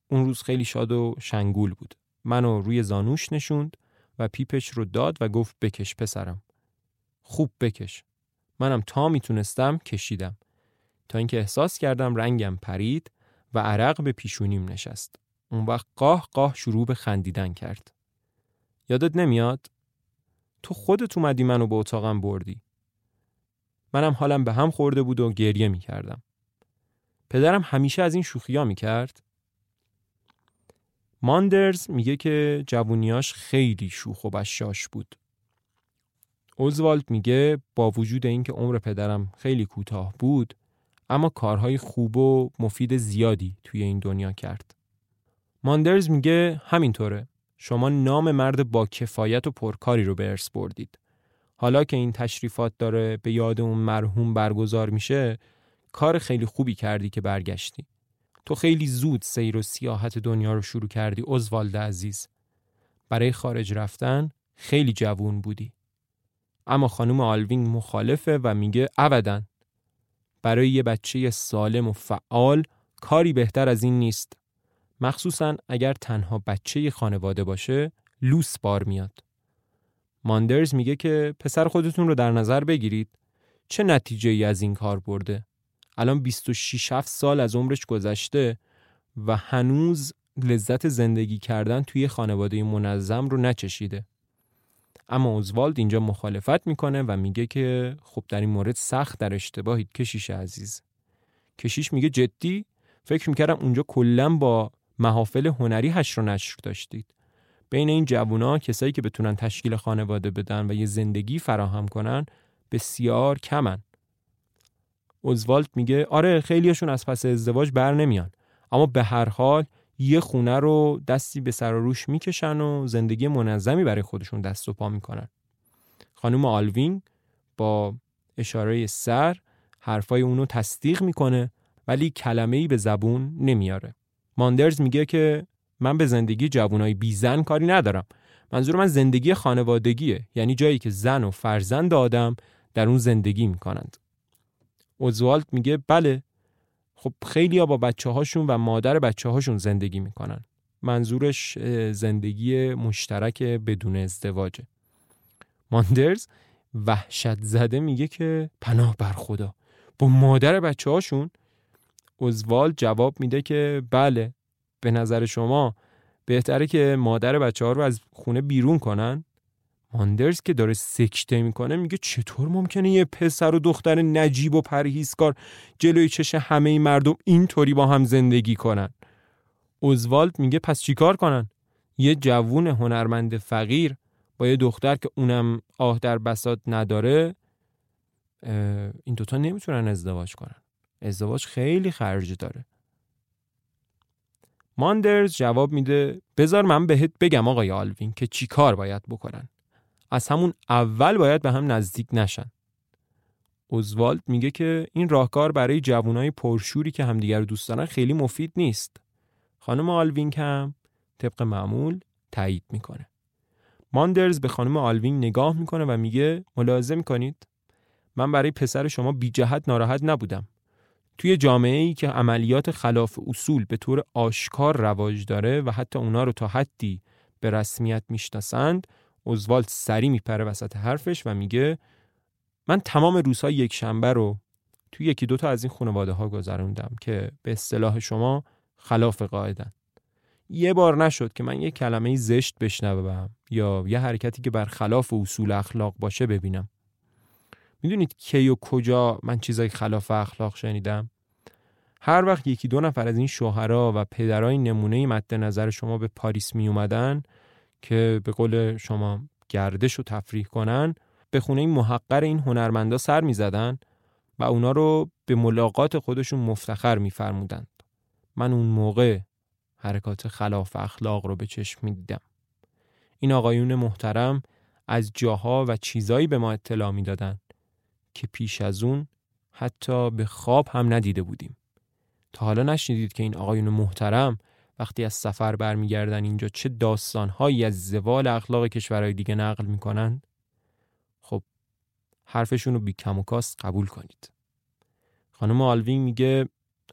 اون روز خیلی شاد و شنگول بود. منو روی زانوش نشوند و پیپش رو داد و گفت بکش پسرم. خوب بکش. منم تا می‌تونستم کشیدم. تا اینکه احساس کردم رنگم پرید و عرق به پیشونیم نشست. اون وقت قاه قاه شروع به خندیدن کرد. یادت نمیاد؟ تو خودت اومدی منو به اتاقم بردی. منم حالم به هم خورده بود و گریه می کردم. پدرم همیشه از این شوخی ها می کرد. ماندرز میگه که جوونیاش خیلی شوخ و بشاش بود. اوزوالد میگه با وجود اینکه عمر پدرم خیلی کوتاه بود اما کارهای خوب و مفید زیادی توی این دنیا کرد. ماندرز میگه همینطوره. شما نام مرد با کفایت و پرکاری رو به ارث بردید. حالا که این تشریفات داره به یاد اون مرحوم برگزار میشه کار خیلی خوبی کردی که برگشتی. تو خیلی زود سیر و سیاحت دنیا رو شروع کردی ازوالد عزیز. برای خارج رفتن خیلی جوون بودی. اما خانم آلوینگ مخالفه و میگه ابدا. برای یه بچه سالم و فعال کاری بهتر از این نیست. مخصوصا اگر تنها بچه خانواده باشه لوس بار میاد. ماندرز میگه که پسر خودتون رو در نظر بگیرید. چه نتیجه ای از این کار برده؟ الان 26 7 سال از عمرش گذشته و هنوز لذت زندگی کردن توی خانواده منظم رو نچشیده. اما اوزوالد اینجا مخالفت می‌کنه و میگه که خب در این مورد سخت در اشتباهید کشیش عزیز. کشیش میگه جدی؟ فکر می‌کردم اونجا کلا با محافل هنری هش رو نشر داشتید. بین این جوونا کسایی که بتونن تشکیل خانواده بدن و یه زندگی فراهم کنن بسیار کمن. اوزوالد میگه آره خیلیشون از پس ازدواج بر نمیان. اما به هر حال یه خونه رو دستی به سر و روش می‌کشن و زندگی منظمی برای خودشون دست و پا می‌کنن. خانم آلوین با اشاره سر حرفای اونو تصدیق می‌کنه ولی کلمه ای به زبون نمیاره. ماندرز میگه که من به زندگی جوانای بی زن کاری ندارم. منظور من زندگی خانوادگیه یعنی جایی که زن و فرزند آدم در اون زندگی می‌کنند. اوزوالد میگه بله خب خیلی ها با بچه هاشون و مادر بچه هاشون زندگی می‌کنن. منظورش زندگی مشترک بدون ازدواجه. ماندرز وحشت زده میگه که پناه بر خدا. با مادر بچه هاشون اوزوالد جواب میده که بله به نظر شما بهتره که مادر بچه ها رو از خونه بیرون کنن؟ ماندرز که داره سکته می‌کنه میگه چطور ممکنه یه پسر و دختر نجیب و پرهیزکار جلوی چش همه مردم اینطوری با هم زندگی کنن؟ اوزوالد میگه پس چیکار کنن؟ یه جوون هنرمند فقیر با یه دختر که اونم آه در بساط نداره این دوتا نمی‌تونن ازدواج کنن. ازدواج خیلی خرج داره. ماندرز جواب میده بذار من بهت بگم آقای آلوین که چی کار باید بکنن. از همون اول باید به هم نزدیک نشن. اوزوالد میگه که این راهکار برای جوانای پرشوری که همدیگر رو دوست دارن خیلی مفید نیست. خانم آلوین هم طبق معمول تایید می‌کنه. ماندرز به خانم آلوین نگاه می‌کنه و میگه ملاحظه می‌کنید؟ من برای پسر شما بی جهت ناراحت نبودم. توی جامعه ای که عملیات خلاف اصول به طور آشکار رواج داره و حتی اونا رو تا حدی به رسمیت می‌شناسند اوزوالد سری میپره وسط حرفش و میگه من تمام روزهای یک شنبه رو توی یکی دوتا از این خانواده ها گذروندم که به اصطلاح شما خلاف قاعدن. یه بار نشد که من یه کلمه زشت بشنوم یا یه حرکتی که برخلاف اصول اخلاق باشه ببینم. می‌دونید کی و کجا من چیزای خلاف اخلاق شنیدم؟ هر وقت یکی دو نفر از این شوهرها و پدرای نمونه مد نظر شما به پاریس می اومدن که به قول شما گردش و تفریح کنن به خونه محقر این هنرمندا سر می زدن و اونا رو به ملاقات خودشون مفتخر میفرمودند. من اون موقع حرکات خلاف اخلاق رو به چشم می دیدم. این آقایون محترم از جاها و چیزایی به ما اطلاع می‌دادند که پیش از اون حتی به خواب هم ندیده بودیم. تا حالا نشنیدید که این آقایون محترم وقتی از سفر برمیگردن اینجا چه داستانهایی از زوال اخلاق کشورهای دیگه نقل می‌کنند؟ خب حرفشون رو بی کم و کاست قبول کنید. خانم آلوین میگه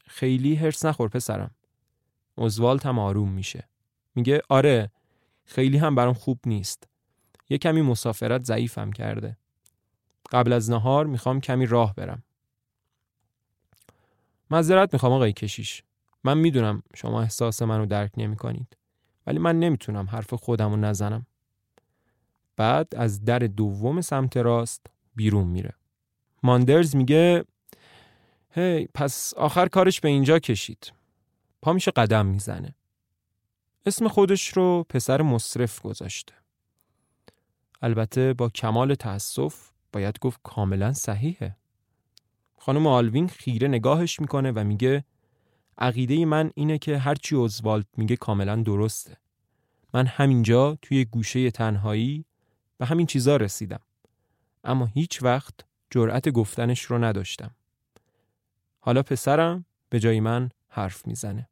خیلی هرس نخور پسرم. اوزوالت هم آروم میشه. میگه آره خیلی هم برام خوب نیست. یه کمی مسافرت ضعیفم کرده. قبل از نهار می‌خوام کمی راه برم. معذرت می‌خوام آقای کشیش. من می‌دونم شما احساس منو درک نمی کنید. ولی من نمی‌تونم حرف خودم رو نزنم. بعد از در دوم سمت راست بیرون میره. ماندرز میگه هی پس آخر کارش به اینجا کشید. پا میشه قدم می‌زنه. اسم خودش رو پسر مصرف گذاشته. البته با کمال تأسف باید گفت کاملا صحیحه. خانم آلوین خیره نگاهش می‌کنه و میگه عقیده من اینه که هرچی اوزوالد میگه کاملا درسته. من همینجا توی گوشه تنهایی به همین چیزا رسیدم. اما هیچ وقت جرأت گفتنش رو نداشتم. حالا پسرم به جای من حرف می‌زنه.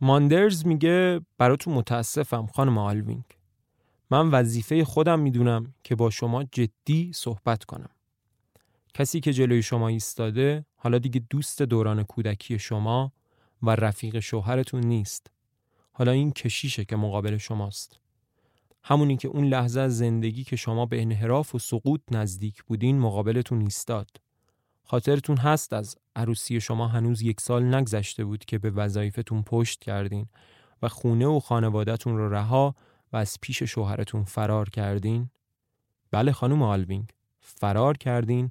ماندرز میگه براتون متاسفم خانم آلوینگ. من وظیفه خودم می‌دونم که با شما جدی صحبت کنم. کسی که جلوی شما ایستاده حالا دیگه دوست دوران کودکی شما و رفیق شوهرتون نیست. حالا این کشیشه که مقابل شماست. همونی که اون لحظه از زندگی که شما به انحراف و سقوط نزدیک بودین مقابلتون ایستاد. خاطرتون هست از عروسی شما هنوز یک سال نگذشته بود که به وظایفتون پشت کردین و خونه و خانوادهتون رو رها و از پیش شوهرتون فرار کردین؟ بله خانم آلوینگ فرار کردین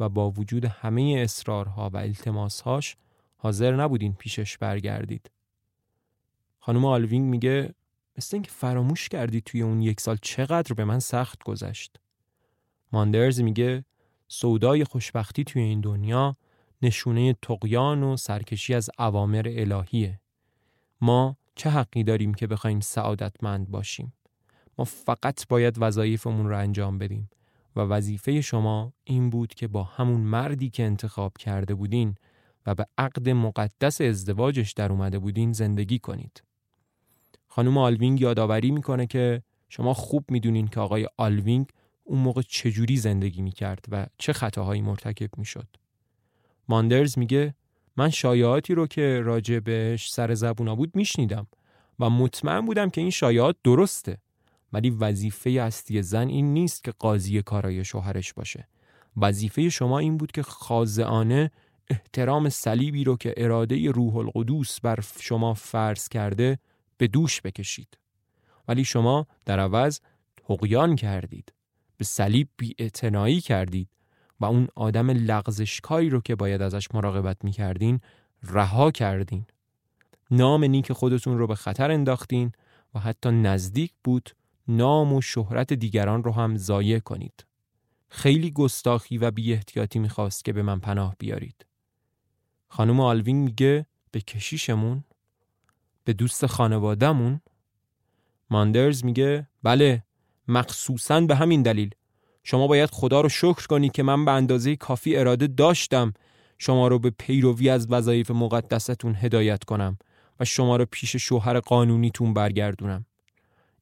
و با وجود همه اصرارها و التماسهاش حاضر نبودین پیشش برگردید. خانم آلوینگ میگه مثل اینکه فراموش کردی توی اون یک سال چقدر به من سخت گذشت. ماندرز میگه سودای خوشبختی توی این دنیا نشونه طغیان و سرکشی از اوامر الهیه. ما چه حقی داریم که بخوایم سعادتمند باشیم؟ ما فقط باید وظایفمون رو انجام بدیم و وظیفه شما این بود که با همون مردی که انتخاب کرده بودین و به عقد مقدس ازدواجش در اومده بودین زندگی کنید. خانم آلوینگ یادآوری می‌کنه که شما خوب می‌دونین که آقای آلوینگ اون موقع چجوری زندگی می‌کرد و چه خطاهایی مرتکب می‌شد. ماندرز میگه من شایعاتی رو که راجع بهش سر زبونا بود میشنیدم و مطمئن بودم که این شایعات درسته ولی وظیفه اصلی زن این نیست که قاضی کارای شوهرش باشه وظیفه شما این بود که خاضعانه احترام صلیبی رو که اراده روح القدوس بر شما فرض کرده به دوش بکشید. ولی شما در عوض تقیان کردید. به صلیب بی کردید و اون آدم لغزشکاری رو که باید ازش مراقبت می‌کردین رها کردین. نام نیک خودتون رو به خطر انداختین و حتی نزدیک بود نام و شهرت دیگران رو هم ضایع کنید. خیلی گستاخی و بی احتیاطی می‌خواست که به من پناه بیارید. خانم آلوین میگه به کشیشمون به دوست خانوادهمون؟ ماندرز میگه بله مخصوصا به همین دلیل شما باید خدا رو شکر کنید که من به اندازه کافی اراده داشتم شما رو به پیروی از وظایف مقدستون هدایت کنم و شما رو پیش شوهر قانونیتون برگردونم.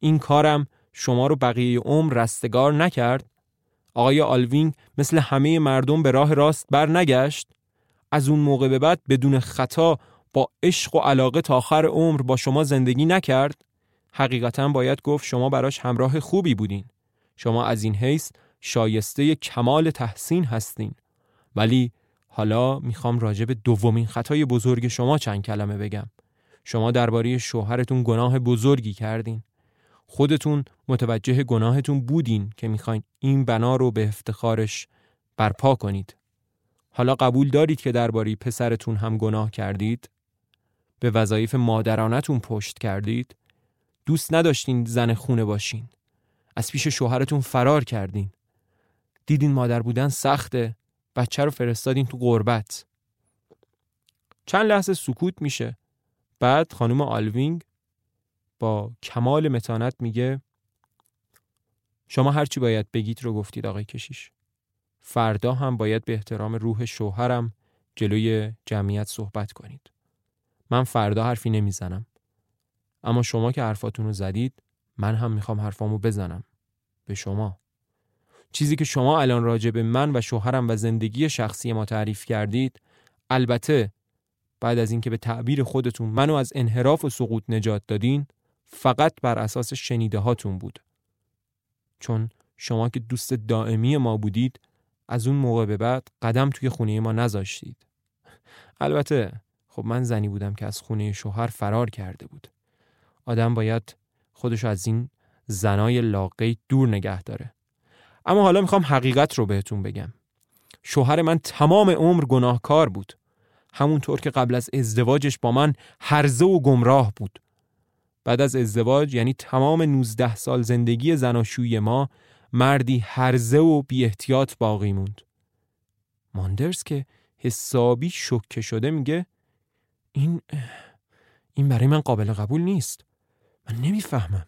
این کارم شما رو بقیه عمر رستگار نکرد؟ آقای آلوینگ مثل همه مردم به راه راست بر نگشت؟ از اون موقع به بعد بدون خطا با عشق و علاقه تا آخر عمر با شما زندگی نکرد؟ حقیقتا باید گفت شما براش همراه خوبی بودین. شما از این حیث شایسته کمال تحسین هستین. ولی حالا می‌خوام راجع به دومین خطای بزرگ شما چند کلمه بگم. شما درباره شوهرتون گناه بزرگی کردین. خودتون متوجه گناهتون بودین که می‌خواین این بنا رو به افتخارش برپا کنید. حالا قبول دارید که درباره پسرتون هم گناه کردید؟ به وظایف مادرانتون پشت کردید؟ دوست نداشتین زن خونه باشین. از پیش شوهرتون فرار کردین. دیدین مادر بودن سخته. بچه رو فرستادین تو غربت. چند لحظه سکوت میشه. بعد خانم آلوینگ با کمال متانت میگه شما هرچی باید بگید رو گفتید آقای کشیش. فردا هم باید به احترام روح شوهرم جلوی جمعیت صحبت کنید. من فردا حرفی نمی‌زنم. اما شما که حرفاتون رو زدید من هم می‌خوام حرفامو بزنم. به شما. چیزی که شما الان راجع به من و شوهرم و زندگی شخصی ما تعریف کردید البته بعد از اینکه به تعبیر خودتون منو از انحراف و سقوط نجات دادین فقط بر اساس شنیده هاتون بود چون شما که دوست دائمی ما بودید از اون موقع به بعد قدم توی خونه ما نذاشتید. البته خب من زنی بودم که از خونه شوهر فرار کرده بود. آدم باید خودش از این زنای لاقی دور نگه داره. اما حالا می‌خوام حقیقت رو بهتون بگم. شوهر من تمام عمر گناهکار بود. همونطور که قبل از ازدواجش با من هرزه و گمراه بود. بعد از ازدواج یعنی تمام 19 سال زندگی زناشویی ما مردی هرزه و بی احتیاط باقی موند. ماندرز که حسابی شکه شده میگه این این برای من قابل قبول نیست. من نمی‌فهمم.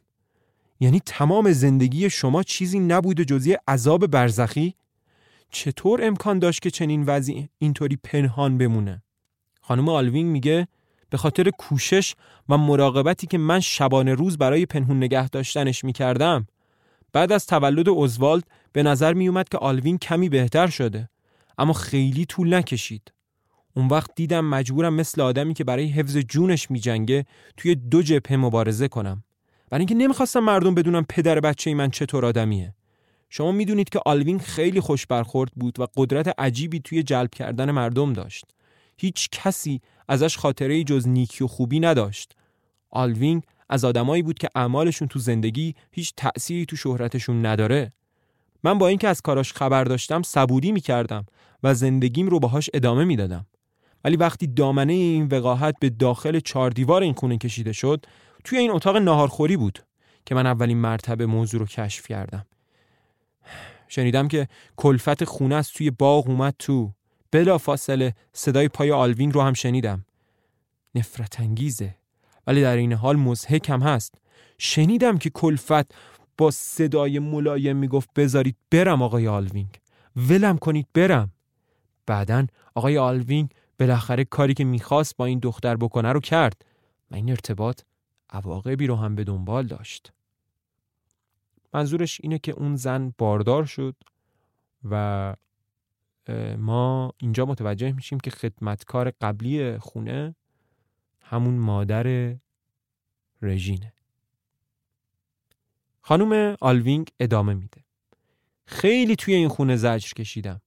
یعنی تمام زندگی شما چیزی نبوده جزی عذاب برزخی؟ چطور امکان داشت که چنین وضعی اینطوری پنهان بمونه؟ خانم آلوینگ میگه به خاطر کوشش و مراقبتی که من شبانه روز برای پنهون نگه داشتنش می‌کردم بعد از تولد اوزوالد به نظر میومد که آلوین کمی بهتر شده اما خیلی طول نکشید. اون وقت دیدم مجبورم مثل آدمی که برای حفظ جونش میجنگه توی دو جبهه مبارزه کنم. برای اینکه نمی‌خواستم مردم بدونم پدر بچه من چطور آدمیه. شما می‌دونید که آلوین خیلی خوش برخورد بود و قدرت عجیبی توی جلب کردن مردم داشت. هیچ کسی ازش خاطره جز نیکی و خوبی نداشت. آلوینگ از آدمایی بود که اعمالشون تو زندگی هیچ تأثیری تو شهرتشون نداره. من با اینکه از کاراش خبر داشتم صبوری می‌کردم و زندگیم رو باهاش ادامه می‌دادم. ولی وقتی دامنه این وقاحت به داخل چهار دیوار این خونه کشیده شد توی این اتاق ناهارخوری بود که من اولین مرتبه موضوع رو کشف کردم. شنیدم که کلفت خونه از توی باغ اومد تو. بلافاصله صدای پای آلوینگ رو هم شنیدم. نفرت انگیزه. ولی در این حال مضحک هم هست. شنیدم که کلفت با صدای ملایم می‌گفت بذارید برم آقای آلوینگ. ولم کنید برم. بعدا آقای آلوینگ بالاخره کاری که می‌خواست با این دختر بکنه رو کرد. و این ارتباط عواقبی رو هم به دنبال داشت. منظورش اینه که اون زن باردار شد و ما اینجا متوجه میشیم که خدمتکار قبلی خونه همون مادر رژینه. خانم آلوینگ ادامه میده. خیلی توی این خونه زجر کشیدم.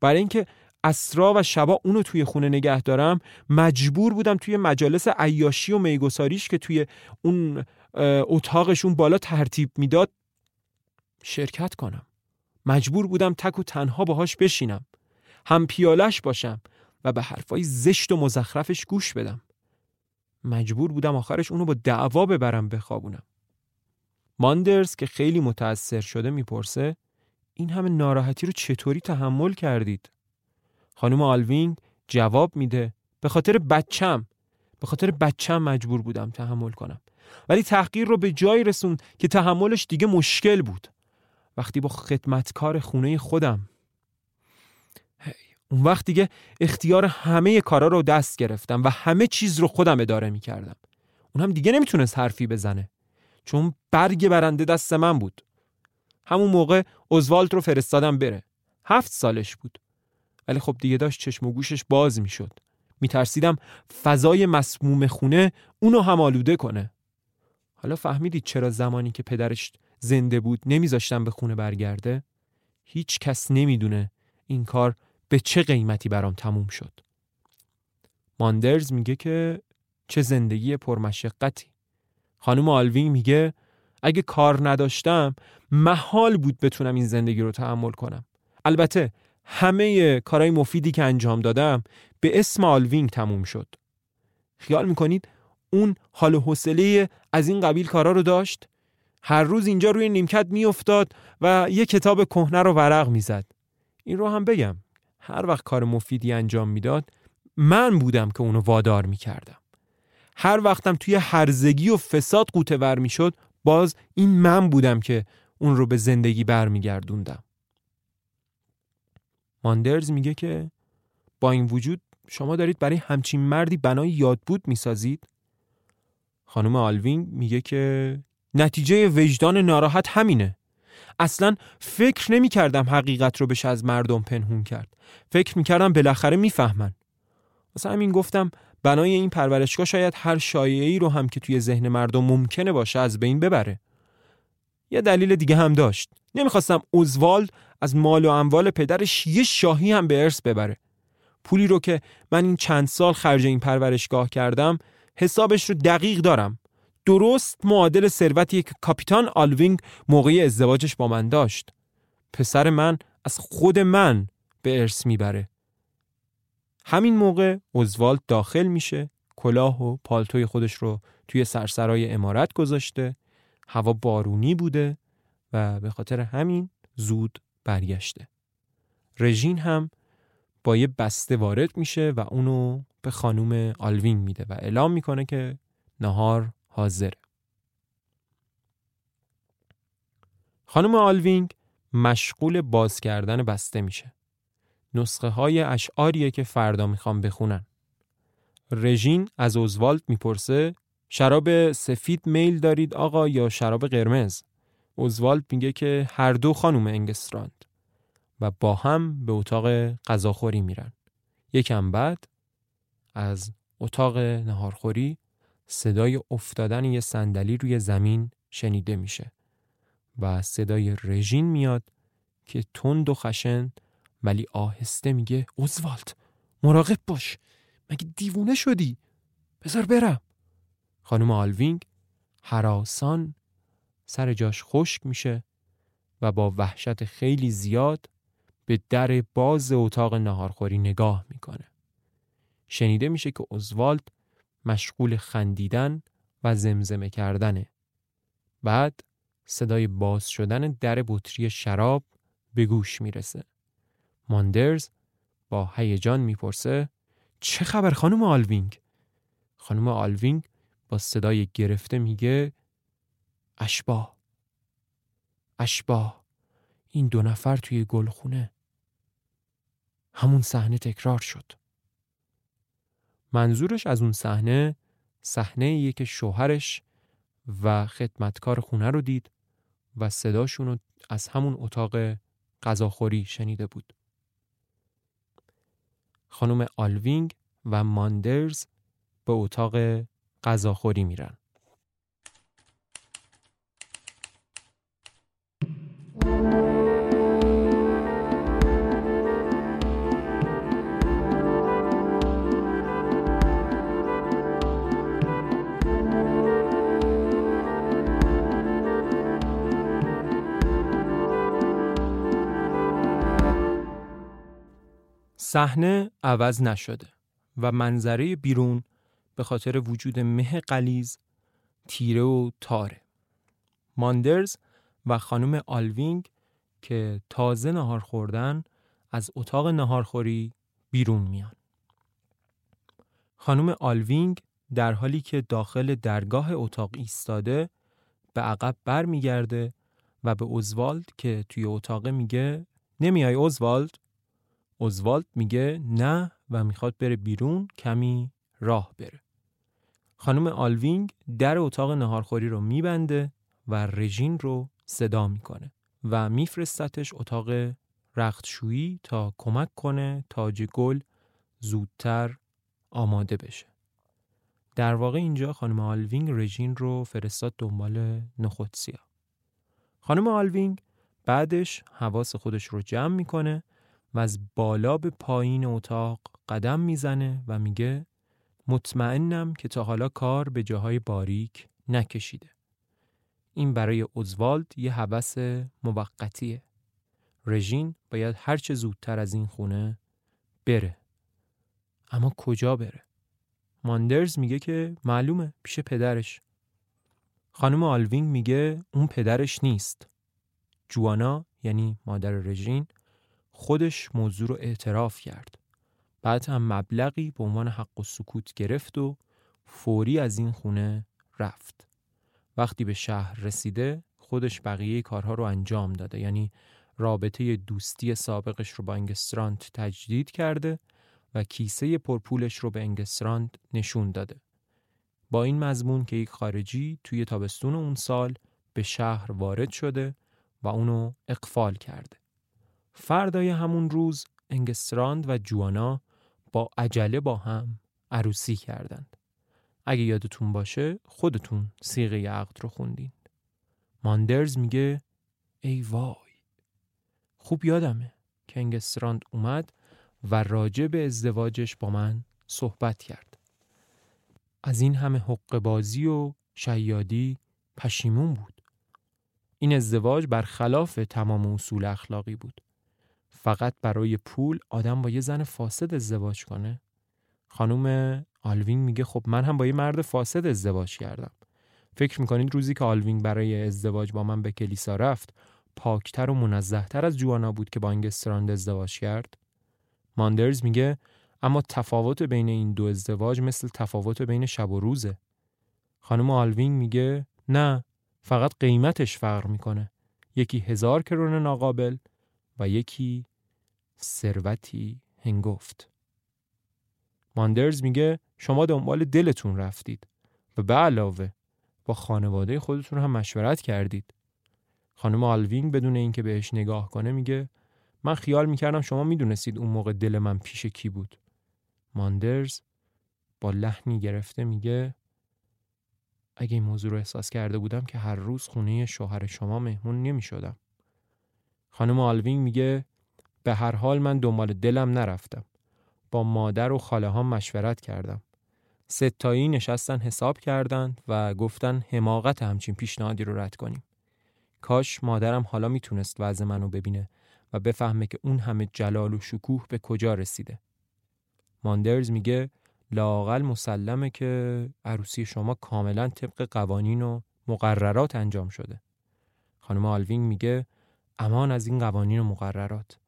برای اینکه اسرا و شبا اونو توی خونه نگه دارم مجبور بودم توی مجالس عیاشی و میگساریش که توی اون اتاقشون بالا ترتیب می‌داد شرکت کنم. مجبور بودم تک و تنها باهاش بشینم. هم پیالش باشم و به حرفای زشت و مزخرفش گوش بدم. مجبور بودم آخرش اونو با دعوا ببرم بخوابونم ماندرز که خیلی متأثر شده می‌پرسه این همه ناراحتی رو چطوری تحمل کردید؟ خانم آلوینگ جواب میده به خاطر بچم به خاطر بچم مجبور بودم تحمل کنم. ولی تحقیر رو به جایی رسوند که تحملش دیگه مشکل بود. وقتی با خدمتکار خونه خودم اون وقت دیگه اختیار همه کارا رو دست گرفتم و همه چیز رو خودم اداره می کردم. اون هم دیگه نمی‌تونست حرفی بزنه چون برگ برنده دست من بود. همون موقع اوزوالد رو فرستادم بره. هفت سالش بود. ولی خب دیگه داشت چشم و گوشش باز می‌شد. میترسیدم فضای مسموم خونه اونو هم آلوده کنه. حالا فهمیدید چرا زمانی که پدرش زنده بود نمیذاشتم به خونه برگرده؟ هیچ کس نمی‌دونه این کار به چه قیمتی برام تموم شد. ماندرز میگه که چه زندگی پرمشقتی. خانم آلوینگ میگه اگه کار نداشتم محال بود بتونم این زندگی رو تحمل کنم. البته همه کارهای مفیدی که انجام دادم به اسم آلوینگ تموم شد. خیال می‌کنید اون حال و حوصله از این قبیل کارا رو داشت؟ هر روز اینجا روی نیمکت میافتاد و یه کتاب کهنه رو ورق می‌زد. این رو هم بگم هر وقت کار مفیدی انجام می‌داد من بودم که اونو وادار می‌کردم. هر وقتم توی هرزگی و فساد غوطه ور می‌شد باز این من بودم که اون رو به زندگی برمیگردوندم. ماندرز میگه که با این وجود شما دارید برای همچین مردی بنای یاد بود می‌سازید؟ خانم آلوینگ میگه که نتیجه وجدان ناراحت همینه. اصلا فکر نمی کردم حقیقت رو بشه از مردم پنهون کرد. فکر می کردم بالاخره می‌فهمن. مثلا همین گفتم بنای این پرورشگاه شاید هر شایعی رو هم که توی ذهن مردم ممکنه باشه از بین ببره. یه دلیل دیگه هم داشت. نمی‌خواستم اوزوالد از مال و اموال پدرش یه شاهی هم به ارث ببره. پولی رو که من این چند سال خرج این پرورشگاه کردم حسابش رو دقیق دارم. درست معادل ثروتی که کاپیتان آلوینگ موقع ازدواجش با من داشت. پسر من از خود من به ارث می‌بره. همین موقع اوزوالد داخل میشه کلاه و پالتوی خودش رو توی سرسرای عمارت گذاشته. هوا بارونی بوده و به خاطر همین زود برگشته. رژین هم با یه بسته وارد میشه و اونو به خانوم آلوینگ میده و اعلام می‌کنه که نهار حاضره خانم آلوینگ مشغول باز کردن بسته میشه. نسخه های اشعاریه که فردا می‌خوام بخونن. رژین از اوزوالد می‌پرسه شراب سفید میل دارید آقا یا شراب قرمز؟ اوزوالد میگه که هر دو خانم انگستراند و با هم به اتاق غذاخوری میرن. یکم بعد از اتاق نهارخوری صدای افتادن یه صندلی روی زمین شنیده میشه و صدای رژین میاد که تند و خشن ولی آهسته میگه اوزوالد مراقب باش مگه دیوونه شدی؟ بذار برم. خانم آلوینگ حراسان سر جاش خشک میشه و با وحشت خیلی زیاد به در باز اتاق نهارخوری نگاه می‌کنه. شنیده میشه که اوزوالد مشغول خندیدن و زمزمه کردنه. بعد صدای باز شدن در بطری شراب به گوش می‌رسه. ماندرز با هیجان می‌پرسه چه خبر خانم آلوینگ؟ خانم آلوینگ با صدای گرفته میگه اشباح اشباح این دو نفر توی گلخونه همون صحنه تکرار شد منظورش از اون صحنه صحنه که شوهرش و خدمتکار خونه رو دید و صداشون رو از همون اتاق غذاخوری شنیده بود. خانم آلوینگ و ماندرز به اتاق غذاخوری میرن. صحنه عوض نشده و منظره بیرون به خاطر وجود مه غلیظ تیره و تاره. ماندرز و خانم آلوینگ که تازه نهار خوردن از اتاق نهارخوری بیرون میان. خانم آلوینگ در حالی که داخل درگاه اتاق ایستاده به عقب بر میگرده و به اوزوالد که توی اتاق میگه نمیای اوزوالد؟ اوزوالد میگه نه و می‌خواد بره بیرون کمی راه بره. خانم آلوینگ در اتاق نهارخوری رو میبنده و رژین رو صدا می‌کنه و میفرستتش اتاق رختشویی تا کمک کنه تاج گل زودتر آماده بشه. در واقع اینجا خانم آلوینگ رژین رو فرستاد دنبال نخود سیاه. خانم آلوینگ بعدش حواس خودش رو جمع می‌کنه و از بالا به پایین اتاق قدم می‌زنه و میگه مطمئنم که تا حالا کار به جاهای باریک نکشیده. این برای اوزوالد یه هوس موقتیه. رژین باید هرچه زودتر از این خونه بره. اما کجا بره؟ ماندرز میگه که معلومه پیش پدرش. خانم آلوینگ میگه اون پدرش نیست. جوانا یعنی مادر رژین خودش موضوع رو اعتراف کرد. بعد هم مبلغی به عنوان حق السکوت گرفت و فوری از این خونه رفت. وقتی به شهر رسیده خودش بقیه کارها رو انجام داده یعنی رابطه دوستی سابقش رو با انگستراند تجدید کرده و کیسه پرپولش رو به انگستراند نشون داده. با این مضمون که یک خارجی توی تابستون اون سال به شهر وارد شده و اونو اقفال کرده. فردای همون روز انگستراند و جوانا با عجله با هم عروسی کردند. اگه یادتون باشه خودتون سیغه عقد رو خوندین. ماندرز میگه ای وای خوب یادمه که انگستراند اومد و راجع به ازدواجش با من صحبت کرد. از این همه حقه بازی و شیادی پشیمون بود. این ازدواج برخلاف تمام اصول اخلاقی بود. فقط برای پول آدم با یه زن فاسد ازدواج کنه. خانوم آلوینگ میگه خب من هم با یه مرد فاسد ازدواج کردم. فکر می‌کنید روزی که آلوینگ برای ازدواج با من به کلیسا رفت پاکتر و منزهتر از جوانا بود که با انگستراند ازدواج کرد؟ ماندرز میگه اما تفاوت بین این دو ازدواج مثل تفاوت بین شب و روزه. خانم آلوینگ میگه نه فقط قیمتش فرق می‌کنه. یکی هزار کرون ناقابل و یکی ثروتی هنگفت. ماندرز میگه شما دنبال دلتون رفتید و به علاوه با خانواده خودتون هم مشورت کردید. خانم آلوینگ بدون اینکه بهش نگاه کنه میگه من خیال می‌کردم شما می‌دونستید اون موقع دل من پیش کی بود. ماندرز با لحنی گرفته میگه اگه این موضوع رو احساس کرده بودم که هر روز خونه شوهر شما مهمون نمی شدم. خانم آلوینگ میگه به هر حال من دنبال دلم نرفتم. با مادر و خاله ها مشورت کردم. ستایی نشستن حساب کردند و گفتن حماقت همچین پیشنهادی رو رد کنیم. کاش مادرم حالا می‌تونست وضع منو ببینه و بفهمه که اون همه جلال و شکوه به کجا رسیده. ماندرز میگه لاقل مسلمه که عروسی شما کاملا طبق قوانین و مقررات انجام شده. خانم آلوینگ میگه امان از این قوانین و مقررات.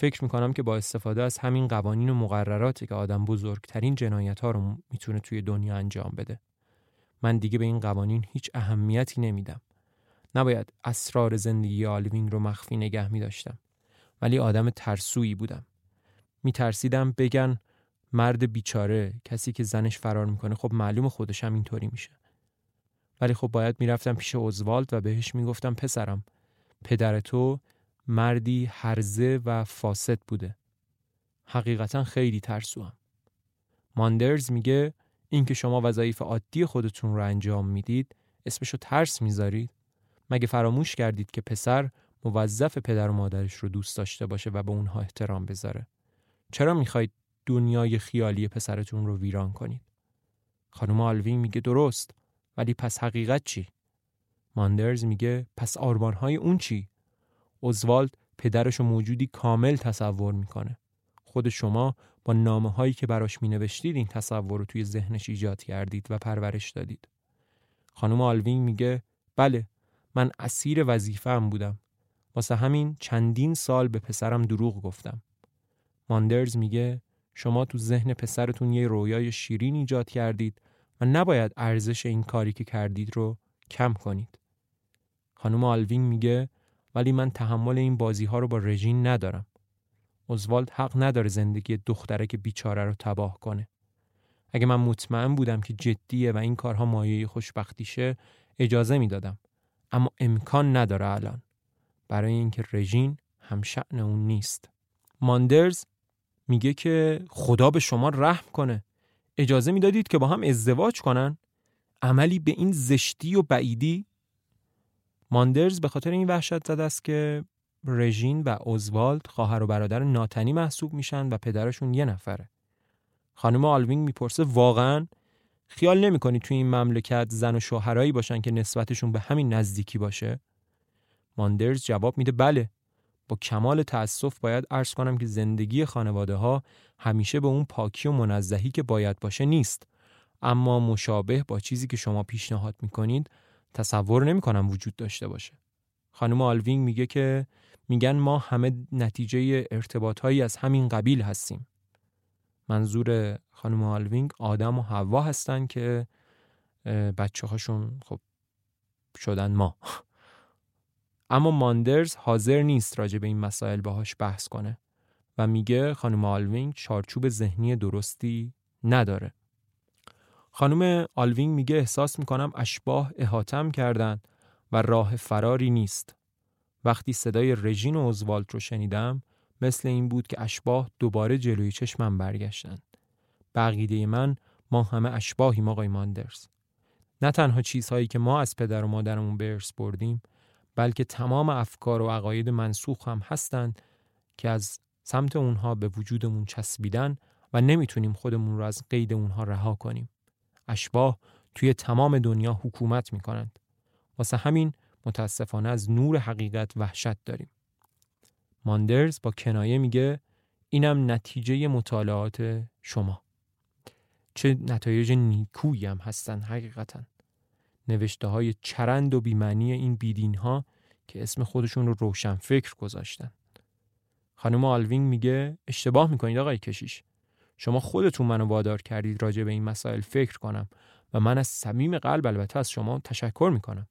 فکر می‌کنم که با استفاده از همین قوانین و مقرراتی که آدم بزرگترین جنایت ها رو می‌تونه توی دنیا انجام بده. من دیگه به این قوانین هیچ اهمیتی نمیدم. نباید اسرار زندگی آلوینگ رو مخفی نگه می داشتم. ولی آدم ترسویی بودم. می ترسیدم بگن مرد بیچاره کسی که زنش فرار می‌کنه خب معلوم خودش هم اینطوری میشه. ولی خب باید می‌رفتم پیش اوزوالد و بهش می‌گفتم پسرم پدر تو مردی هرزه و فاسد بوده. حقیقتا خیلی ترسوام. ماندرز میگه اینکه شما وظایف عادی خودتون رو انجام می‌دید اسمشو ترس می‌ذارید. مگه فراموش کردید که پسر موظف پدر و مادرش رو دوست داشته باشه و به اونها احترام بذاره؟ چرا می‌خواید دنیای خیالی پسرتون رو ویران کنید؟ خانم آلوین میگه درست ولی پس حقیقت چی؟ ماندرز میگه پس آرمانهای اون چی؟ اوزوالد پدرش رو موجودی کامل تصور می‌کنه خود شما با نامه هایی که براش می نوشتید این تصور رو توی ذهنش ایجاد کردید و پرورش دادید. خانم آلوین میگه بله من اسیر وظیفه‌ام بودم. واسه همین چندین سال به پسرم دروغ گفتم. ماندرز میگه شما تو ذهن پسرتون یه رویای شیرین ایجاد کردید و نباید ارزش این کاری که کردید رو کم کنید. خانم آلوین میگه ولی من تحمل این بازی ها رو با رژین ندارم. اوزوالد حق نداره زندگی دخترک بیچاره رو تباه کنه. اگه من مطمئن بودم که جدیه و این کارها مایه خوشبختیشه اجازه می‌دادم. اما امکان نداره الان. برای اینکه رژین هم شعن اون نیست. ماندرز میگه که خدا به شما رحم کنه. اجازه می‌دادید که با هم ازدواج کنن؟ عملی به این زشتی و بعیدی؟ ماندرز به خاطر این وحشت زده است که رژین و اوزوالد خواهر و برادر ناتنی محسوب میشن و پدرشون یه نفره. خانم آلوینگ می‌پرسه واقعا خیال نمی‌کنی توی این مملکت زن و شوهرایی باشن که نسبتشون به همین نزدیکی باشه؟ ماندرز جواب میده بله با کمال تأسف باید عرض کنم که زندگی خانواده ها همیشه به اون پاکی و منزهی که باید باشه نیست اما مشابه با چیزی که شما پیشنهاد می‌کنید تصور نمی‌کنم وجود داشته باشه. خانم آلوینگ میگه که میگن ما همه نتیجه ارتباط هایی از همین قبیل هستیم. منظور خانم آلوینگ آدم و حوا هستن که بچه هاشون خب شدن ما. اما ماندرز حاضر نیست راجع به این مسائل باهاش بحث کنه و میگه خانم آلوینگ چارچوب ذهنی درستی نداره. خانم آلوینگ میگه احساس می‌کنم اشباه احاتم کردن و راه فراری نیست. وقتی صدای رژین و اوزوالت رو شنیدم مثل این بود که اشباه دوباره جلوی چشمم برگشتن. بقیده من ما همه اشباهیم آقای ماندرز. نه تنها چیزهایی که ما از پدر و مادرمون به ارث بردیم بلکه تمام افکار و عقاید منسوخ هم هستند که از سمت اونها به وجودمون چسبیدن و نمی‌تونیم خودمون رو از قید اونها رها کنیم. اشباه توی تمام دنیا حکومت می‌کنند. واسه همین متاسفانه از نور حقیقت وحشت داریم. ماندرز با کنایه میگه اینم نتیجه مطالعات شما. چه نتایج نیکویی هم هستن حقیقتا. نوشته های چرند و بیمعنی این بیدین ها که اسم خودشون رو روشن فکر گذاشتن. خانم آلوینگ میگه اشتباه می‌کنید آقای کشیش. شما خودتون منو وادار کردید راجع به این مسائل فکر کنم و من از صمیم قلب البته از شما تشکر می‌کنم.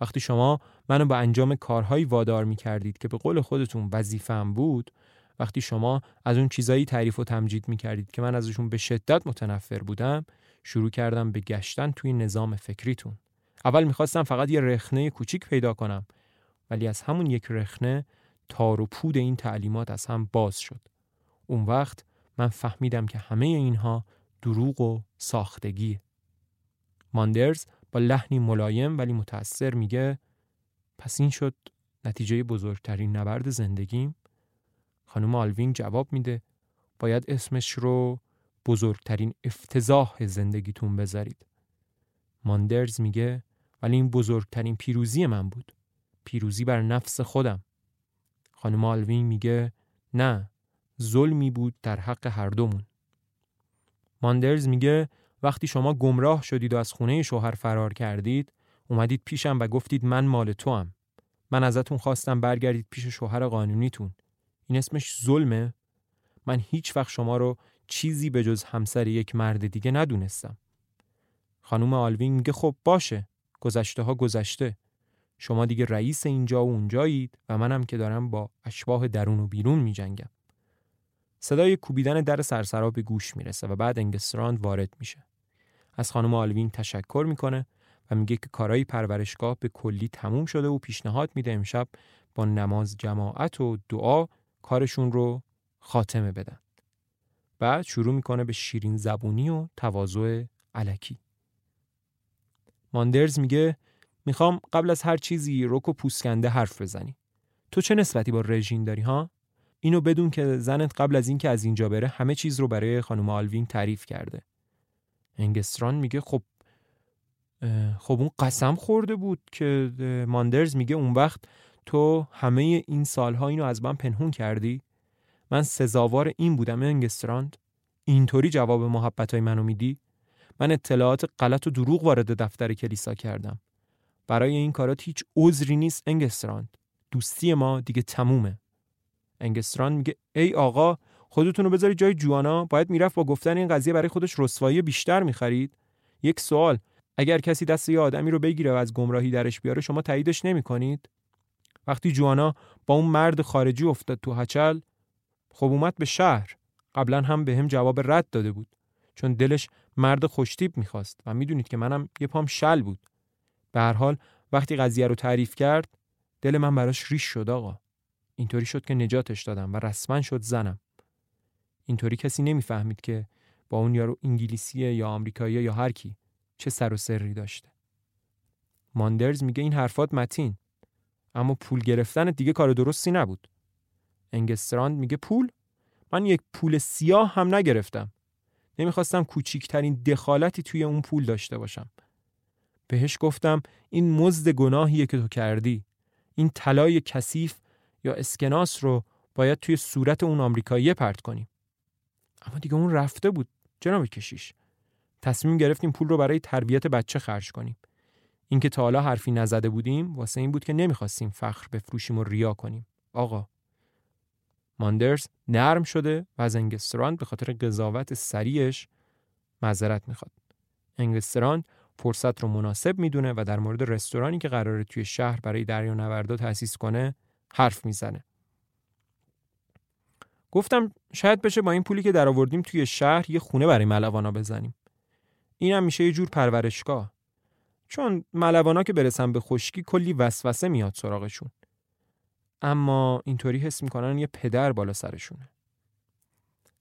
وقتی شما منو به انجام کارهایی وادار می‌کردید که به قول خودتون وظیفم بود وقتی شما از اون چیزایی تعریف و تمجید می‌کردید که من ازشون به شدت متنفر بودم شروع کردم به گشتن توی نظام فکریتون اول می‌خواستم فقط یه رخنه کوچیک پیدا کنم ولی از همون یک رخنه تار و پود این تعلیمات از هم باز شد اون وقت من فهمیدم که همه اینها دروغ و ساختگی ماندرز با لحنی ملایم ولی متأثر میگه پس این شد نتیجه بزرگترین نبرد زندگیم خانم آلوینگ جواب میده باید اسمش رو بزرگترین افتضاح زندگیتون بذارید. ماندرز میگه ولی این بزرگترین پیروزی من بود. پیروزی بر نفس خودم. خانم آلوین میگه نه ظلمی بود در حق هر دومون. ماندرز میگه وقتی شما گمراه شدید و از خونه شوهر فرار کردید اومدید پیشم و گفتید من مال تو هم. من ازتون خواستم برگردید پیش شوهر قانونیتون. این اسمش ظلمه؟ من هیچ وقت شما رو چیزی به جز همسر یک مرد دیگه ندونستم. خانوم آلوین میگه خب باشه گذشته ها گذشته شما دیگه رئیس اینجا و اونجایید و منم که دارم با اشباه درون و بیرون میجنگم. صدای کوبیدن در سرسرا به گوش می‌رسه و بعد انگستراند وارد میشه. از خانم آلوین تشکر می‌کنه و میگه که کارهای پرورشگاه به کلی تموم شده و پیشنهاد میده امشب با نماز جماعت و دعا کارشون رو خاتمه بدن. بعد شروع می‌کنه به شیرین زبونی و تواضع علکی. ماندرز میگه می‌خوام قبل از هر چیزی رک و پوسکنده حرف بزنی. تو چه نسبتی با رژین داری ها؟ اینو بدون که زنت قبل از اینکه از اینجا بره همه چیز رو برای خانم آلوین تعریف کرده. انگستران میگه خب خب اون قسم خورده بود که ماندرز میگه اون وقت تو همه این سالها اینو از من پنهون کردی؟ من سزاوار این بودم انگستراند اینطوری جواب محبت های منو میدی؟ من اطلاعات غلط و دروغ وارد دفتر کلیسا کردم. برای این کارات هیچ عذری نیست انگستراند دوستی ما دیگه تمومه. انگستراند میگه ای آقا خودتون رو بذاری جای جوانا باید می‌رفت با گفتن این قضیه برای خودش رسوایی بیشتر می‌خرید؟ یک سوال اگر کسی دست یه آدمی رو بگیره و از گمراهی درش بیاره شما تاییدش نمی کنید؟ وقتی جوانا با اون مرد خارجی افتاد تو هچل خب اومد به شهر. قبلا هم به هم جواب رد داده بود چون دلش مرد خوشتیب می‌خواست و می‌دونید که منم یه پام شل بود. به هر حال وقتی قضیه رو تعریف کرد دل من براش ریش شد آقا. اینطوری شد که نجاتش دادم و رسما شد زنم. اینطوری کسی نمی‌فهمید که با اون یارو انگلیسیه یا آمریکایی یا هر کی چه سر و سری داشته. ماندرز میگه این حرفات متین اما پول گرفتن دیگه کار درستی نبود. انگستراند میگه پول؟ من یک پول سیاه هم نگرفتم. نمی‌خواستم کوچیکترین دخالتی توی اون پول داشته باشم. بهش گفتم این مزد گناهیه که تو کردی. این طلای کثیف یا اسکناس رو باید توی صورت اون آمریکایی پرت کنیم. اما دیگه اون رفته بود. جناب کشیش تصمیم گرفتیم پول رو برای تربیت بچه خرج کنیم. اینکه تا حالا حرفی نزده بودیم واسه این بود که نمی‌خواستیم فخر بفروشیم و ریا کنیم. آقا ماندرز نرم شده و از انگستراند به خاطر قضاوت سریعش معذرت می‌خواد. انگستراند فرصت رو مناسب می‌دونه و در مورد رستورانی که قراره توی شهر برای دریانوردا تأسیس کنه حرف می‌زنه. گفتم شاید بشه با این پولی که درآوردیم توی شهر یه خونه برای ملوانا بزنیم. اینم میشه یه جور پرورشگاه. چون ملوانا که برسن به خشکی کلی وسوسه میاد سراغشون. اما اینطوری حس می‌کنن یه پدر بالا سرشونه.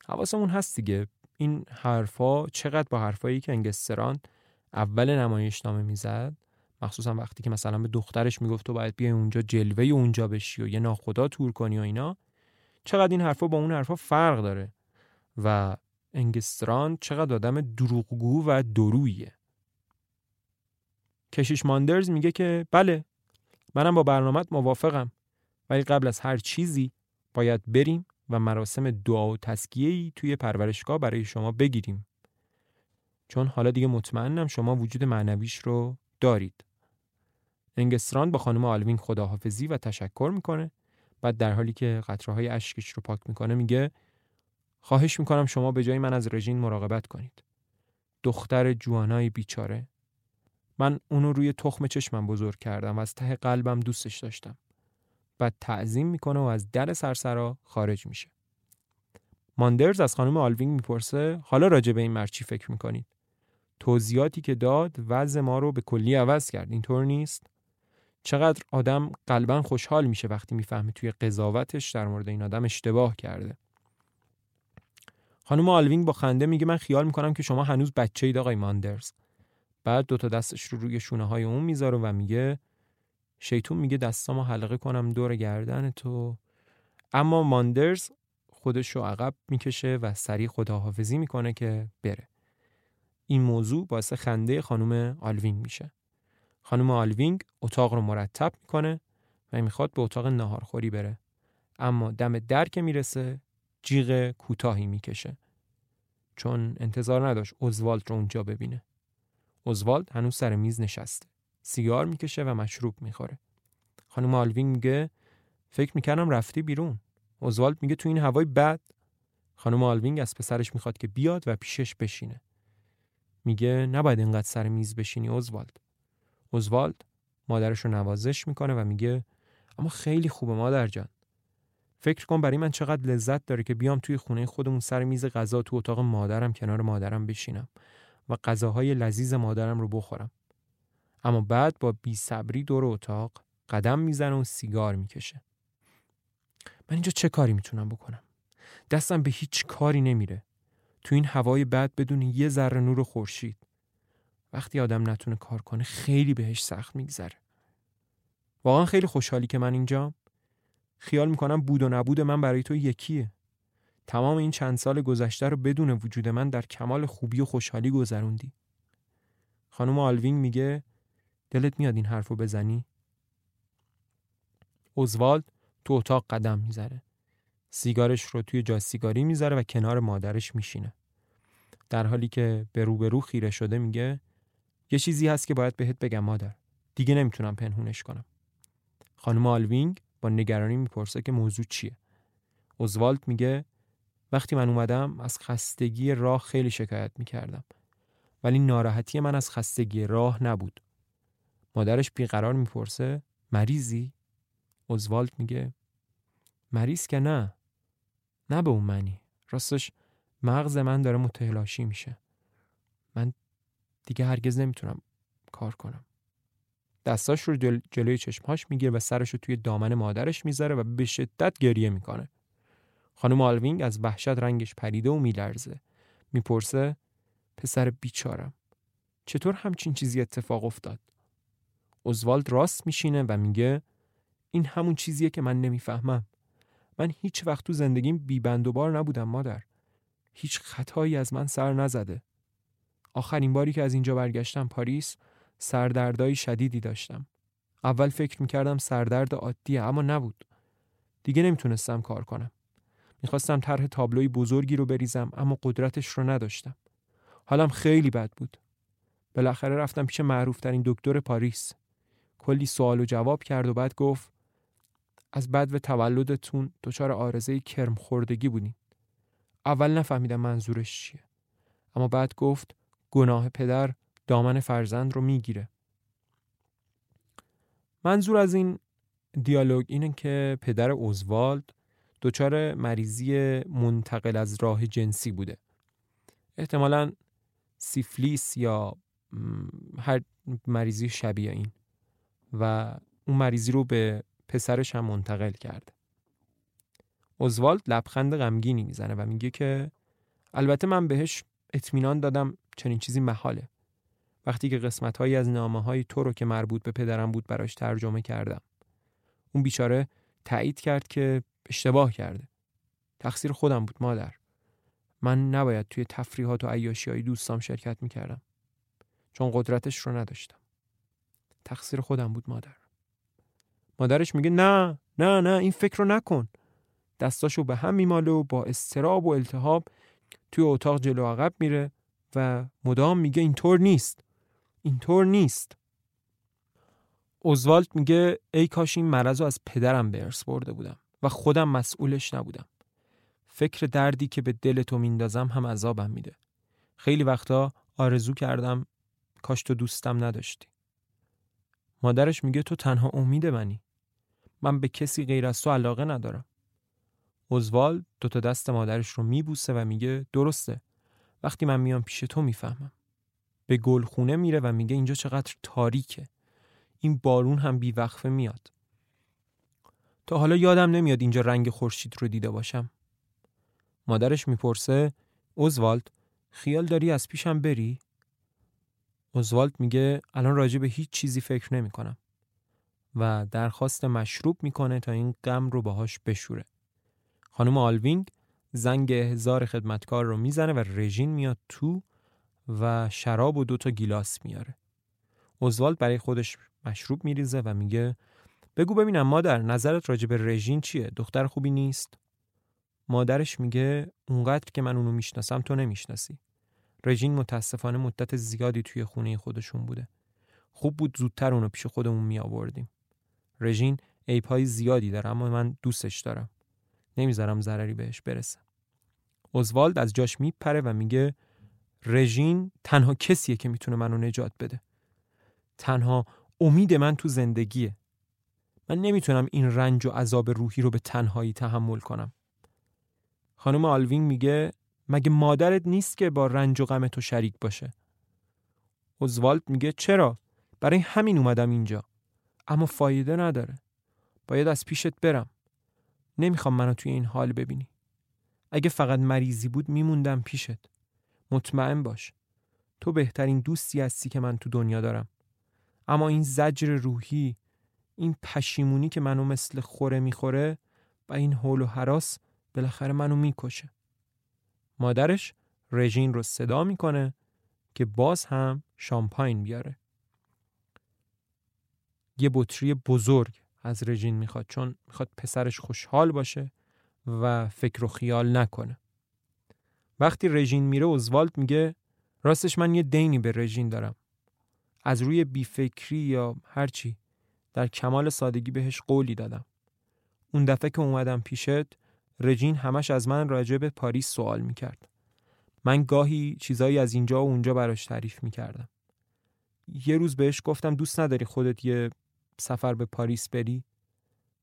حواسمون هست دیگه این حرفا چقدر با حرفایی که انگستران اول نمایشنامه می‌زد؟ مخصوصا وقتی که مثلا به دخترش می‌گفت تو باید بیای اونجا جلوه اونجا بشی و یه ناخدا تور کنی و اینا چقدر این حرفا با اون حرفا فرق داره؟ و انگستران چقدر آدم دروغگو و درویه. کشیش ماندرز میگه که بله منم با برنامه موافقم ولی قبل از هر چیزی باید بریم و مراسم دعا و تسکیه‌ای توی پرورشگاه برای شما بگیریم. چون حالا دیگه مطمئنم شما وجود معنویش رو دارید. انگستران با خانم آلوین خداحافظی و تشکر می‌کنه. بعد در حالی که قطره های اشکش رو پاک می‌کنه میگه خواهش می‌کنم شما به جای من از رژین مراقبت کنید. دختر جوانای بیچاره. من اونو روی تخم چشمم بزرگ کردم و از ته قلبم دوستش داشتم. بعد تعظیم می‌کنه و از در سرسرا خارج میشه. ماندرز از خانم آلوینگ می‌پرسه حالا راجع به این مرد چی فکر می‌کنید؟ توضیحاتی که داد وضع ما رو به کلی عوض کرد. اینطور نیست؟ چقدر آدم قلبا خوشحال میشه وقتی می‌فهمه توی قضاوتش در مورد این آدم اشتباه کرده. خانم آلوینگ با خنده میگه من خیال می‌کنم که شما هنوز بچه اید آقای ماندرز. بعد دوتا دستش رو روی شونه های اون می‌ذاره و میگه شیطون میگه دستامو حلقه کنم دور گردن تو. اما ماندرز خودش رو عقب می‌کشه و سریع خداحافظی می‌کنه که بره. این موضوع باعث خنده خانم آلوینگ میشه. خانم آلوینگ اتاق رو مرتب می‌کنه و می‌خواد به اتاق ناهارخوری بره. اما دم در که می‌رسه جیغ کوتاهی می‌کشه. چون انتظار نداشت اوزوالد رو اونجا ببینه. اوزوالد هنوز سر میز نشسته. سیگار می‌کشه و مشروب می‌خوره. خانم آلوینگ میگه فکر می‌کنم رفتی بیرون. اوزوالد میگه تو این هوای بد. خانم آلوینگ از پسرش می‌خواد که بیاد و پیشش بشینه. میگه نباید اینقدر سر میز بشینی اوزوالد. اوزوالد مادرش رو نوازش می‌کنه و میگه اما خیلی خوبه مادر جان. فکر کن برای من چقدر لذت داره که بیام توی خونه خودمون سر میز غذا تو اتاق مادرم کنار مادرم بشینم و غذاهای لذیذ مادرم رو بخورم. اما بعد با بی صبری دور اتاق قدم می‌زنه و سیگار می‌کشه. من اینجا چه کاری می‌تونم بکنم؟ دستم به هیچ کاری نمیره. تو این هوای بد بدون یه ذره نور خورشید. وقتی آدم نتونه کار کنه خیلی بهش سخت میگذره. واقعا خیلی خوشحالی که من اینجام. خیال می‌کنم بود و نبود من برای تو یکیه. تمام این چند سال گذشته رو بدون وجود من در کمال خوبی و خوشحالی گذروندی. خانم آلوینگ میگه دلت میاد این حرف رو بزنی؟ اوزوالد تو اتاق قدم می‌ذاره سیگارش رو توی جا سیگاری می‌ذاره و کنار مادرش میشینه. در حالی که به روبرو خیره شده میگه یه چیزی هست که باید بهت بگم مادر. دیگه نمی‌تونم پنهونش کنم. خانم آلوینگ با نگرانی می‌پرسه که موضوع چیه. اوزوالد میگه وقتی من اومدم از خستگی راه خیلی شکایت می‌کردم ولی ناراحتی من از خستگی راه نبود. مادرش بیقرار می‌پرسه مریضی؟ اوزوالد میگه مریض که نه. نه به اون منی راستش مغز من داره متهلاشی میشه. من دیگه هرگز نمی‌تونم کار کنم. دستاش رو جل... جلوی چشمهاش می‌گیره و سرش رو توی دامن مادرش می‌ذاره و به شدت گریه می‌کنه. خانم آلوینگ از وحشت رنگش پریده و میلرزه. می‌پرسه پسر بیچارم چطور همچین چیزی اتفاق افتاد؟ اوزوالد راست میشینه و میگه این همون چیزیه که من نمی‌فهمم. من هیچ وقت تو زندگیم بیبند و بار نبودم مادر. هیچ خطایی از من سر نزده. آخرین باری که از اینجا برگشتم پاریس سردردایی شدیدی داشتم. اول فکر می‌کردم سردرد عادیه اما نبود. دیگه نمی‌تونستم کار کنم. می‌خواستم طرح تابلوی بزرگی رو بریزم اما قدرتش رو نداشتم. حالم خیلی بد بود. بالاخره رفتم پیش معروفترین دکتر پاریس. کلی سوال و جواب کرد و بعد گفت از بد و تولدتون دچار آرزه کرم خوردگی بودین. اول نفهمیدم منظورش چیه. اما بعد گفت گناه پدر دامن فرزند رو می‌گیره. منظور از این دیالوگ اینه که پدر اوزوالد دچار مریضی منتقل از راه جنسی بوده. احتمالا سیفلیس یا هر مریضی شبیه این و اون مریضی رو به پسرش هم منتقل کرده. اوزوالد لبخند غمگینی می‌زنه و میگه که البته من بهش اطمینان دادم چنین چیزی محاله. وقتی که قسمت هایی از نامه های تو رو که مربوط به پدرم بود براش ترجمه کردم. اون بیچاره تایید کرد که اشتباه کرده. تقصیر خودم بود مادر. من نباید توی تفریحات و عیاشی های دوستام شرکت می‌کردم. چون قدرتش رو نداشتم. تقصیر خودم بود مادر. مادرش میگه نه نه نه این فکر رو نکن. دستاشو به هم میماله و با استراب و التهاب توی اتاق جلو عقب میره و مدام میگه اینطور نیست. اینطور نیست. اوزوالد میگه ای کاش این مرض رو از پدرم به ارث برده بودم و خودم مسئولش نبودم. فکر دردی که به دل تو میندازم هم عذابم میده. خیلی وقتا آرزو کردم کاش تو دوستم نداشتی. مادرش میگه تو تنها امید منی. من به کسی غیر از تو علاقه ندارم. اوزوال دوتا دست مادرش رو میبوسه و میگه درسته. وقتی من میام پیش تو می‌فهمم. به گلخونه میره و میگه اینجا چقدر تاریکه. این بارون هم بیوقفه میاد. تا حالا یادم نمیاد اینجا رنگ خورشید رو دیده باشم. مادرش می‌پرسه اوزوالد خیال داری از پیشم بری؟ اوزوالد میگه الان راجع به هیچ چیزی فکر نمی کنم و درخواست مشروب می‌کنه تا این غم رو باهاش بشوره. خانم آلوینگ زنگ احضار خدمتکار رو می‌زنه و رژین میاد تو و شراب و دوتا گیلاس میاره. اوزوالد برای خودش مشروب میریزه و میگه بگو ببینم مادر نظرت راجع به رژین چیه؟ دختر خوبی نیست؟ مادرش میگه اونقدر که من اونو می‌شناسم تو نمی‌شناسی. رژین متاسفانه مدت زیادی توی خونه خودشون بوده. خوب بود زودتر اونو پیش خودمون می آوردیم. رژین عیبای زیادی داره اما من دوستش دارم. نمی‌ذارم ضرری بهش برسه. اوزوالد از جاش میپره و میگه رژین تنها کسیه که می‌تونه منو نجات بده. تنها امید من تو زندگیه. من نمی‌تونم این رنج و عذاب روحی رو به تنهایی تحمل کنم. خانم آلوینگ میگه مگه مادرت نیست که با رنج و غم تو شریک باشه اوزوالد میگه چرا برای همین اومدم اینجا اما فایده نداره باید از پیشت برم نمی‌خوام منو توی این حال ببینی. اگه فقط مریضی بود میموندم پیشت. مطمئن باش. تو بهترین دوستی هستی که من تو دنیا دارم. اما این زجر روحی این پشیمونی که منو مثل خوره می‌خوره و این حول و حراس بالاخره منو می‌کشه. مادرش رژین رو صدا می‌کنه که باز هم شامپاین بیاره. یه بطری بزرگ. از رژین می‌خواد چون می‌خواد پسرش خوشحال باشه و فکر و خیال نکنه وقتی رژین میره اوزوالد میگه راستش من یه دینی به رژین دارم از روی بیفکری یا هرچی در کمال سادگی بهش قولی دادم اون دفعه که اومدم پیشت رژین همش از من راجع به پاریس سوال می‌کرد. من گاهی چیزایی از اینجا و اونجا براش تعریف می‌کردم. یه روز بهش گفتم دوست نداری خودت یه سفر به پاریس بری؟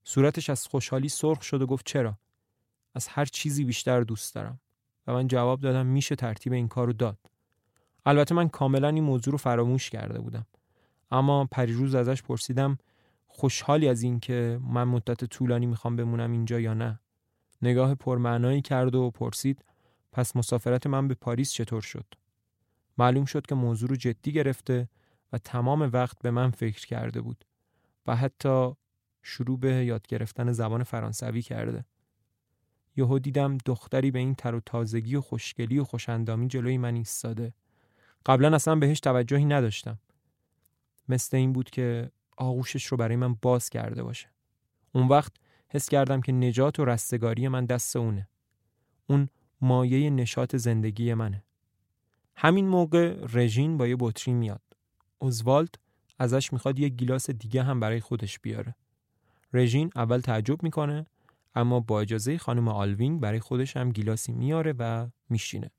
صورتش از خوشحالی سرخ شد و گفت چرا؟ از هر چیزی بیشتر دوست دارم. و من جواب دادم میشه ترتیب این کارو داد. البته من کاملا این موضوع رو فراموش کرده بودم. اما پریروز ازش پرسیدم خوشحالی از اینکه من مدت طولانی می‌خوام بمونم اینجا یا نه. نگاه پرمعنایی کرد و پرسید پس مسافرت من به پاریس چطور شد؟ معلوم شد که موضوع رو جدی گرفته و تمام وقت به من فکر کرده بود و حتی شروع به یاد گرفتن زبان فرانسوی کرده. یهو دیدم دختری به این تر و تازگی و خوشگلی و خوشندامی جلوی من ایستاده. قبلا اصلا بهش توجهی نداشتم. مثل این بود که آغوشش رو برای من باز کرده باشه. اون وقت حس کردم که نجات و رستگاری من دست اونه. اون مایه نشاط زندگی منه. همین موقع رژین با یه بطری میاد. اوزوالد ازش می‌خواد یه گیلاس دیگه هم برای خودش بیاره. رژین اول تعجب می‌کنه اما با اجازه خانم آلوینگ برای خودش هم گیلاسی میاره و میشینه.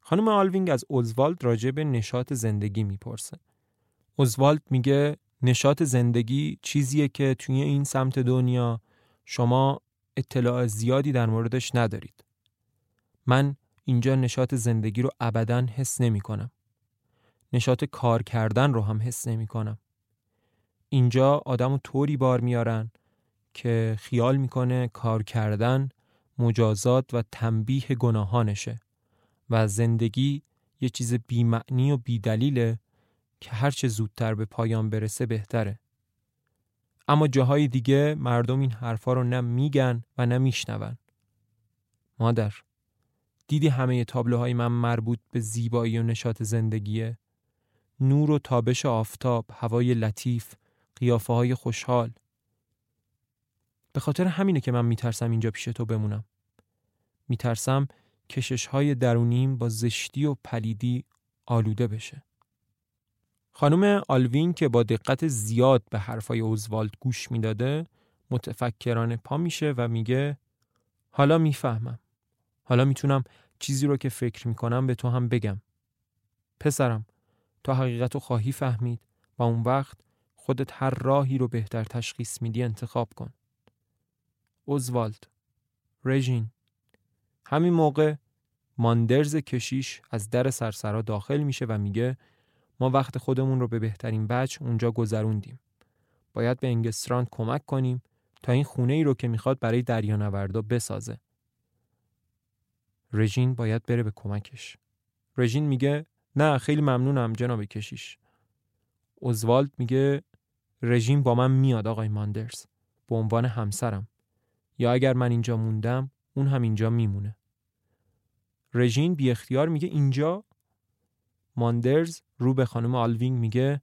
خانم آلوینگ از اوزوالد راجع به نشاط زندگی می‌پرسه. اوزوالد میگه نشاط زندگی چیزیه که توی این سمت دنیا شما اطلاع زیادی در موردش ندارید. من اینجا نشاط زندگی رو ابدا حس نمی کنم. نشاط کار کردن رو هم حس نمی کنم. اینجا آدمو طوری بار میارن که خیال می‌کنه کار کردن مجازات و تنبیه گناهانشه و زندگی یه چیز بیمعنی و بیدلیله که هرچه زودتر به پایان برسه بهتره. اما جاهای دیگه مردم این حرفا رو نه میگن و نه میشنون. مادر دیدی همه تابلوهای من مربوط به زیبایی و نشاط زندگیه نور و تابش آفتاب هوای لطیف قیافه های خوشحال. به خاطر همینه که من میترسم اینجا پیش تو بمونم. میترسم کشش های درونیم با زشتی و پلیدی آلوده بشه. خانم آلوین که با دقت زیاد به حرفای اوزوالد گوش می‌داده متفکرانه پا میشه و میگه حالا می‌فهمم. حالا می‌تونم چیزی رو که فکر می‌کنم به تو هم بگم. پسرم تو حقیقت رو خواهی فهمید و اون وقت خودت هر راهی رو بهتر تشخیص میدی انتخاب کن اوزوالد رژین همین موقع ماندرز کشیش از در سرسرا داخل میشه و میگه ما وقت خودمون رو به بهترین بچ اونجا گذروندیم. باید به انگستراند کمک کنیم تا این خونه ای رو که می‌خواد برای دریانوردا بسازه. رژین باید بره به کمکش. رژین میگه نه خیلی ممنونم جناب کشیش. اوزوالد میگه رژین با من میاد آقای ماندرز به عنوان همسرم یا اگر من اینجا موندم اون هم اینجا میمونه. رژین بی اختیار میگه اینجا ماندرز رو به خانم آلوینگ میگه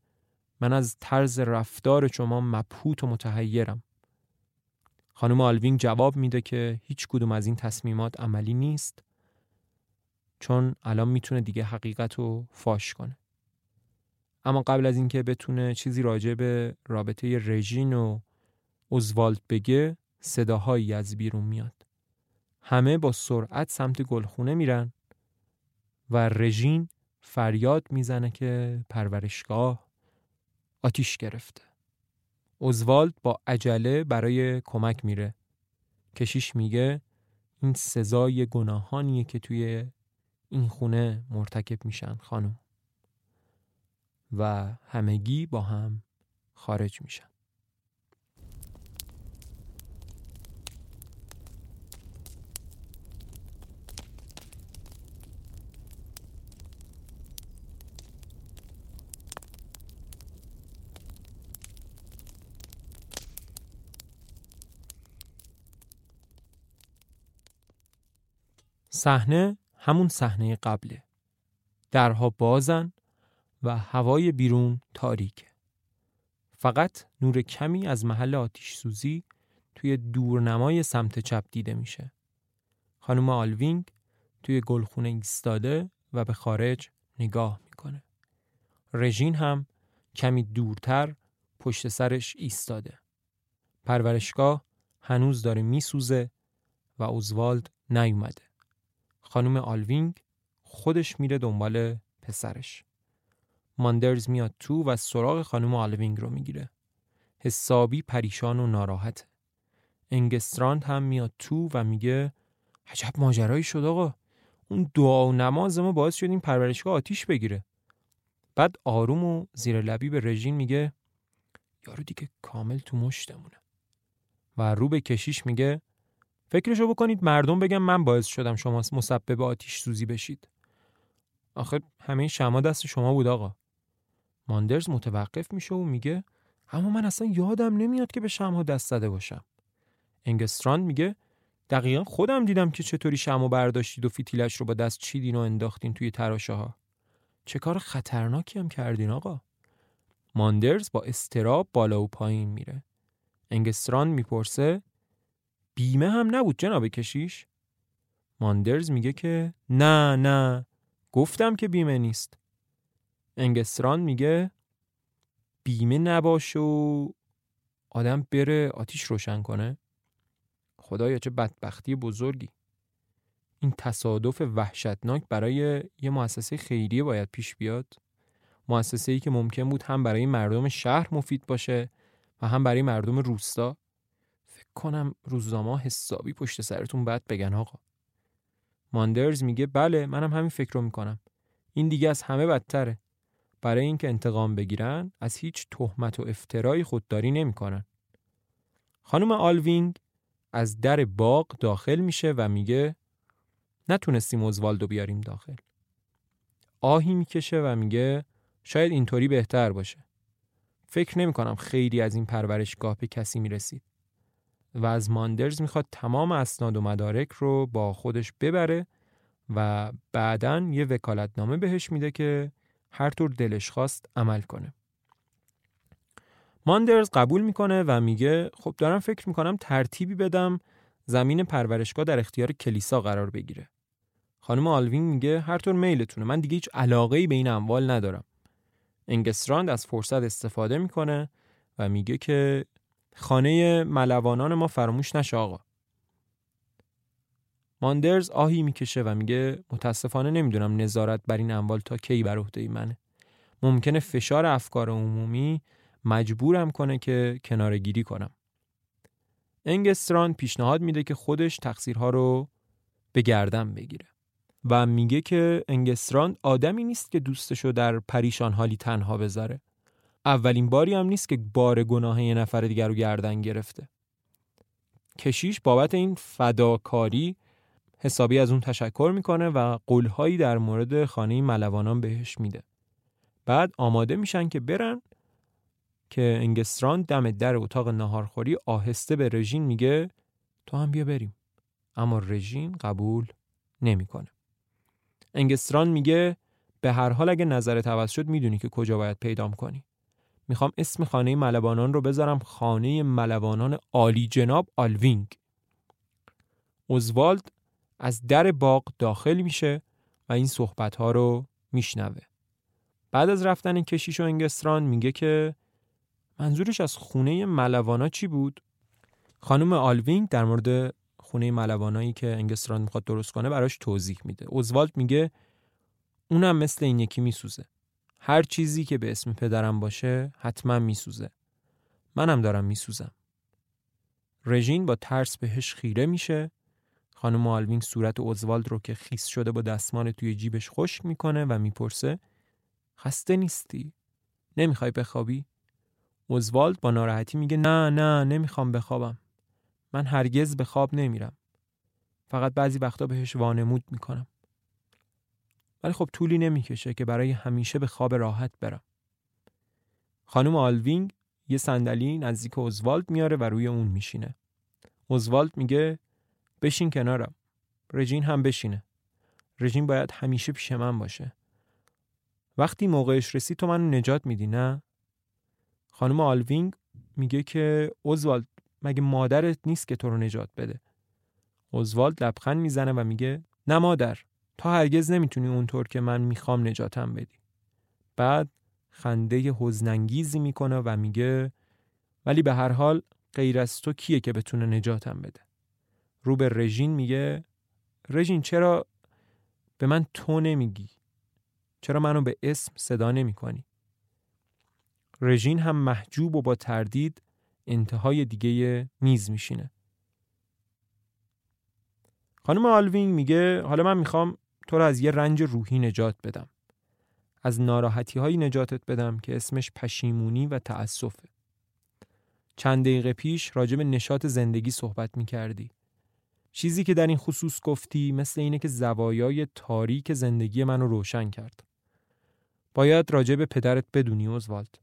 من از طرز رفتار شما مبهوت و متحیرم. خانم آلوینگ جواب میده که هیچ کدوم از این تصمیمات عملی نیست چون الان می‌تونه دیگه حقیقت رو فاش کنه. اما قبل از اینکه بتونه چیزی راجع به رابطه رژین و اوزوالد بگه صداهایی از بیرون میاد. همه با سرعت سمت گلخونه میرن و رژین فریاد می‌زنه که پرورشگاه آتیش گرفته. اوزوالد با عجله برای کمک میره. کشیش میگه این سزای گناهانیه که توی این خونه مرتکب میشن خانم. و همگی با هم خارج میشن. صحنه همون صحنه قبله. درها بازن و هوای بیرون تاریکه. فقط نور کمی از محل آتیش سوزی توی دورنمای سمت چپ دیده میشه. خانم آلوینگ توی گلخونه ایستاده و به خارج نگاه می‌کنه. رژین هم کمی دورتر پشت سرش ایستاده. پرورشگاه هنوز داره میسوزه و اوزوالد نیومده. خانم آلوینگ خودش میره دنبال پسرش. ماندرز میاد تو و سراغ خانم آلوینگ رو می‌گیره. حسابی پریشان و ناراحته. انگستراند هم میاد تو و میگه عجب ماجرایی شد آقا. اون دعا و نماز ما باعث شد این پرورشگاه آتیش بگیره. بعد آروم و زیر لبی به رژین میگه یارو دیگه کامل تو مشتمونه. و رو به کشیش میگه فکرشو بکنید مردم بگم من باعث شدم شما مسبب آتیش سوزی بشید. آخه همه شما دست شما بود آقا. ماندرز متوقف میشه و میگه اما من اصلا یادم نمیاد که به شمها دست زده باشم. انگستراند میگه دقیقا خودم دیدم که چطوری شمو برداشتید و فیتیلش رو با دست چیدین و انداختین توی تراشه ها چه کار خطرناکی هم کردین آقا. ماندرز با استراب بالا و پایین میره. انگستران می‌پرسه بیمه هم نبود جناب کشیش؟ ماندرز میگه که نه نه. گفتم که بیمه نیست. انگستران میگه بیمه نباشه و آدم بره آتیش روشن کنه. خدایا چه بدبختی بزرگی. این تصادف وحشتناک برای یه مؤسسه خیریه باید پیش بیاد. مؤسسه ای که ممکن بود هم برای مردم شهر مفید باشه و هم برای مردم روستا. کنم روزنامه حسابی پشت سرتون بد بگن آقا. ماندرز میگه بله منم همین فکر رو می‌کنم. این دیگه از همه بدتره. برای اینکه انتقام بگیرن از هیچ تهمت و افترایی خودداری نمی‌کنن. خانم آلوینگ از در باغ داخل میشه و میگه نتونستیم اوزوالدو بیاریم داخل. آهی می‌کشه و میگه شاید اینطوری بهتر باشه. فکر نمی کنم خیلی از این پرورشگاه به کسی می‌رسید. و از ماندرز می‌خواد تمام اسناد و مدارک رو با خودش ببره و بعدا یه وکالتنامه بهش میده که هر طور دلش خواست عمل کنه. ماندرز قبول می‌کنه و میگه خب دارم فکر می‌کنم ترتیبی بدم زمین پرورشگاه در اختیار کلیسا قرار بگیره. خانم آلوین میگه هر طور میلتونه من دیگه هیچ علاقه به این اموال ندارم. انگستراند از فرصت استفاده می‌کنه و میگه که خانه ملوانان ما فراموش نشه آقا. ماندرز آهی می‌کشه و میگه متاسفانه نمی‌دونم نظارت بر این اموال تا کی بر عهده منه. ممکنه فشار افکار عمومی مجبورم کنه که کناره گیری کنم. انگستران پیشنهاد میده که خودش تقصیرها رو به گردن بگیره و میگه که انگستران آدمی نیست که دوستشو در پریشان حالی تنها بذاره. اولین باری هم نیست که بار گناه یه نفر دیگر رو گردن گرفته. کشیش بابت این فداکاری حسابی از اون تشکر می‌کنه و قولهایی در مورد خانه ملوانان بهش میده. بعد آماده میشن که برن که انگستران دم در اتاق نهارخوری آهسته به رژین میگه تو هم بیا بریم. اما رژین قبول نمی‌کنه. انگستران میگه به هر حال اگه نظرت عوض شد می‌دونی که کجا باید پیدام کنی. می‌خوام اسم خانه ملوانان رو بذارم خانه ملوانان عالی جناب آلوینگ اوزوالد از در باغ داخل میشه و این صحبت ها رو میشنوه بعد از رفتن کشیش و انگستران میگه که منظورش از خونه ملوانا چی بود؟ خانم آلوینگ در مورد خونه ملوانایی که انگستران می‌خواد درست کنه براش توضیح میده. اوزوالد میگه اونم مثل این یکی میسوزه. هر چیزی که به اسم پدرم باشه حتما میسوزه. منم دارم میسوزم. رژین با ترس بهش خیره میشه. خانم آلوینگ صورت اوزوالد رو که خیس شده با دستمال توی جیبش خشک می‌کنه و می‌پرسه خسته نیستی؟ نمی‌خوای بخوابی؟ اوزوالد با ناراحتی میگه نه نه نمی‌خوام بخوابم من هرگز به خواب نمیرم فقط بعضی وقتا بهش وانمود می‌کنم ولی خب طولی نمی‌کشه که برای همیشه به خواب راحت برم. خانم آلوینگ یه صندلی نزدیک اوزوالد میاره و روی اون میشینه. اوزوالد میگه بشین کنارم. رژین هم بشینه. رژین باید همیشه پیش من باشه. وقتی موقعش رسید تو منو نجات میدی نه؟ خانم آلوینگ میگه که اوزوالد مگه مادرت نیست که تو رو نجات بده؟ اوزوالد لبخند می‌زنه و میگه نه مادر. تا هرگز نمی‌تونی اونطور که من می‌خوام نجاتم بدی. بعد خنده حزنانگیزی می‌کنه و میگه ولی به هر حال غیر از تو کیه که بتونه نجاتم بده؟ رو به رژین میگه رژین چرا به من تو نمیگی؟ چرا منو به اسم صدا نمی کنی؟ رژین هم محجوب و با تردید انتهای دیگه میز میشینه. خانم آلوینگ میگه حالا من می‌خوام تو رو از یه رنج روحی نجات بدم. از ناراحتی های نجاتت بدم که اسمش پشیمونی و تأسفه. چند دقیقه پیش راجب نشاط زندگی صحبت می‌کردی. چیزی که در این خصوص گفتی مثل اینه که زوایای تاریک زندگی منو روشن کرد. باید راجب پدرت بدونی اوزوالد